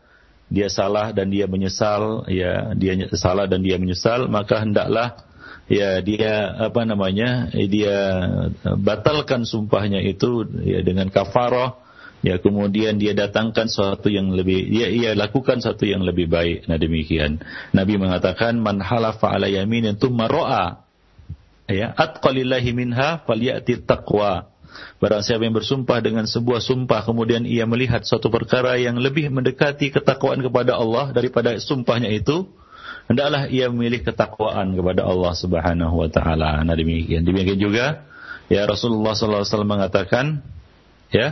dia salah dan dia menyesal, ya dia salah dan dia menyesal, maka hendaklah ya dia apa namanya dia batalkan sumpahnya itu ya dengan kafarah ya kemudian dia datangkan sesuatu yang lebih ya ia lakukan sesuatu yang lebih baik nah demikian Nabi mengatakan man halafa ala yaminin ra'a ya atqalillahi minha falyati taqwa Barang siapa yang bersumpah dengan sebuah sumpah kemudian ia melihat suatu perkara yang lebih mendekati ketakwaan kepada Allah daripada sumpahnya itu, hendaklah ia memilih ketakwaan kepada Allah Subhanahu wa taala. Nah demikian. Demikian juga ya Rasulullah sallallahu alaihi wasallam mengatakan ya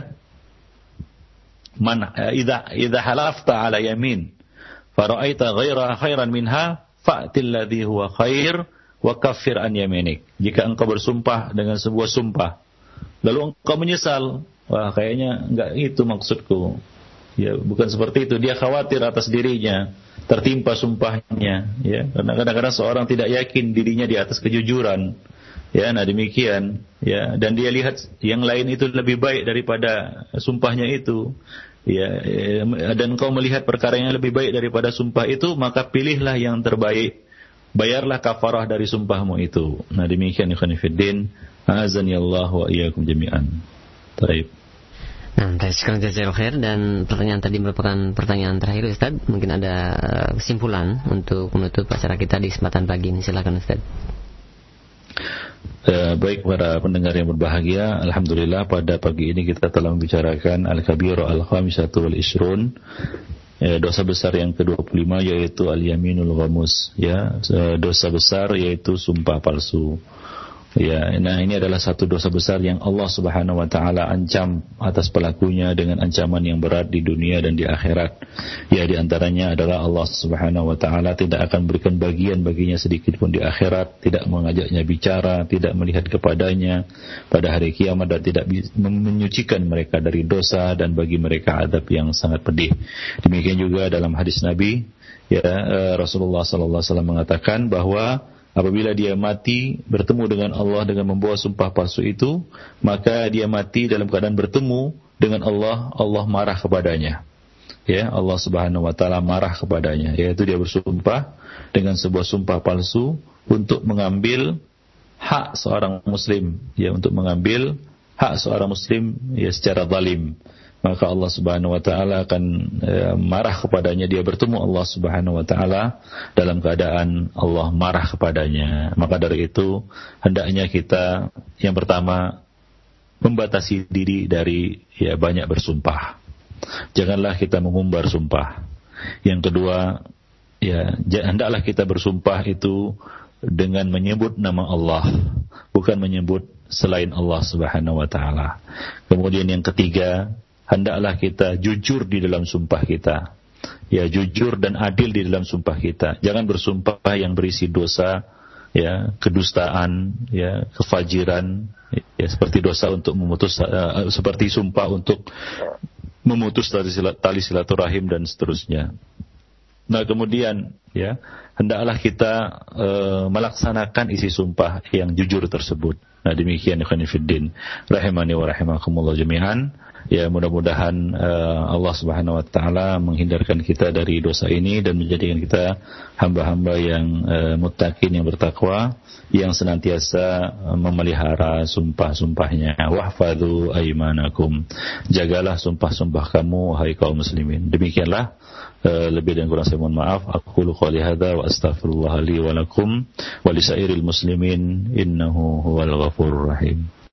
man idza idza halafta ala yamin faraaita ghaira khairan minha fa'til ladzi huwa khair wa kaffir an yaminik. Jika engkau bersumpah dengan sebuah sumpah lalu engkau menyesal, wah kayaknya enggak itu maksudku. Ya, bukan seperti itu. Dia khawatir atas dirinya tertimpa sumpahnya, ya. Karena kadang-kadang seorang tidak yakin dirinya di atas kejujuran. Ya, nah demikian, ya. Dan dia lihat yang lain itu lebih baik daripada sumpahnya itu. Ya, dan kau melihat perkara yang lebih baik daripada sumpah itu, maka pilihlah yang terbaik. Bayarlah kafarah dari sumpahmu itu. Nah demikian ikhwan fiddin. Azani Allah wa iyyakum jami'an. Baik. Nah, baik sekarang jazakallahu khair dan pertanyaan tadi merupakan pertanyaan terakhir Ustaz. Mungkin ada eh, kesimpulan untuk menutup acara kita di kesempatan pagi ini. Silakan Ustaz. Eh, baik para pendengar yang berbahagia, Alhamdulillah pada pagi ini kita telah membicarakan Al-Kabiru Al-Khamisatu Wal-Isrun eh, Dosa besar yang ke-25 yaitu Al-Yaminul Ghamus ya, eh, Dosa besar yaitu sumpah palsu Ya, nah ini adalah satu dosa besar yang Allah Subhanahu wa taala ancam atas pelakunya dengan ancaman yang berat di dunia dan di akhirat. Ya, di antaranya adalah Allah Subhanahu wa taala tidak akan berikan bagian baginya sedikit pun di akhirat, tidak mengajaknya bicara, tidak melihat kepadanya pada hari kiamat dan tidak menyucikan mereka dari dosa dan bagi mereka adab yang sangat pedih. Demikian juga dalam hadis Nabi, ya eh, Rasulullah sallallahu alaihi wasallam mengatakan bahwa Apabila dia mati bertemu dengan Allah dengan membawa sumpah palsu itu, maka dia mati dalam keadaan bertemu dengan Allah, Allah marah kepadanya. Ya, Allah Subhanahu wa taala marah kepadanya, yaitu dia bersumpah dengan sebuah sumpah palsu untuk mengambil hak seorang muslim, ya untuk mengambil hak seorang muslim ya secara zalim maka Allah Subhanahu wa taala akan e, marah kepadanya. Dia bertemu Allah Subhanahu wa taala dalam keadaan Allah marah kepadanya. Maka dari itu hendaknya kita yang pertama membatasi diri dari ya banyak bersumpah. Janganlah kita mengumbar sumpah. Yang kedua ya hendaklah kita bersumpah itu dengan menyebut nama Allah bukan menyebut selain Allah Subhanahu wa taala. Kemudian yang ketiga hendaklah kita jujur di dalam sumpah kita. Ya, jujur dan adil di dalam sumpah kita. Jangan bersumpah yang berisi dosa, ya, kedustaan, ya, kefajiran, ya, seperti dosa untuk memutus uh, seperti sumpah untuk memutus tali, tali silaturahim dan seterusnya. Nah, kemudian ya, hendaklah kita uh, melaksanakan isi sumpah yang jujur tersebut. Nah, demikian ikhwan rahimani wa rahimakumullah jami'an. Ya mudah-mudahan uh, Allah Subhanahu wa taala menghindarkan kita dari dosa ini dan menjadikan kita hamba-hamba yang uh, muttaqin yang bertakwa yang senantiasa uh, memelihara sumpah-sumpahnya. Wahfadzu aimanakum. Jagalah sumpah-sumpah kamu wahai kaum muslimin. Demikianlah uh, lebih dan kurang saya mohon maaf. Aku qouli hadza wa astaghfirullah li wa muslimin innahu huwal ghafurur rahim.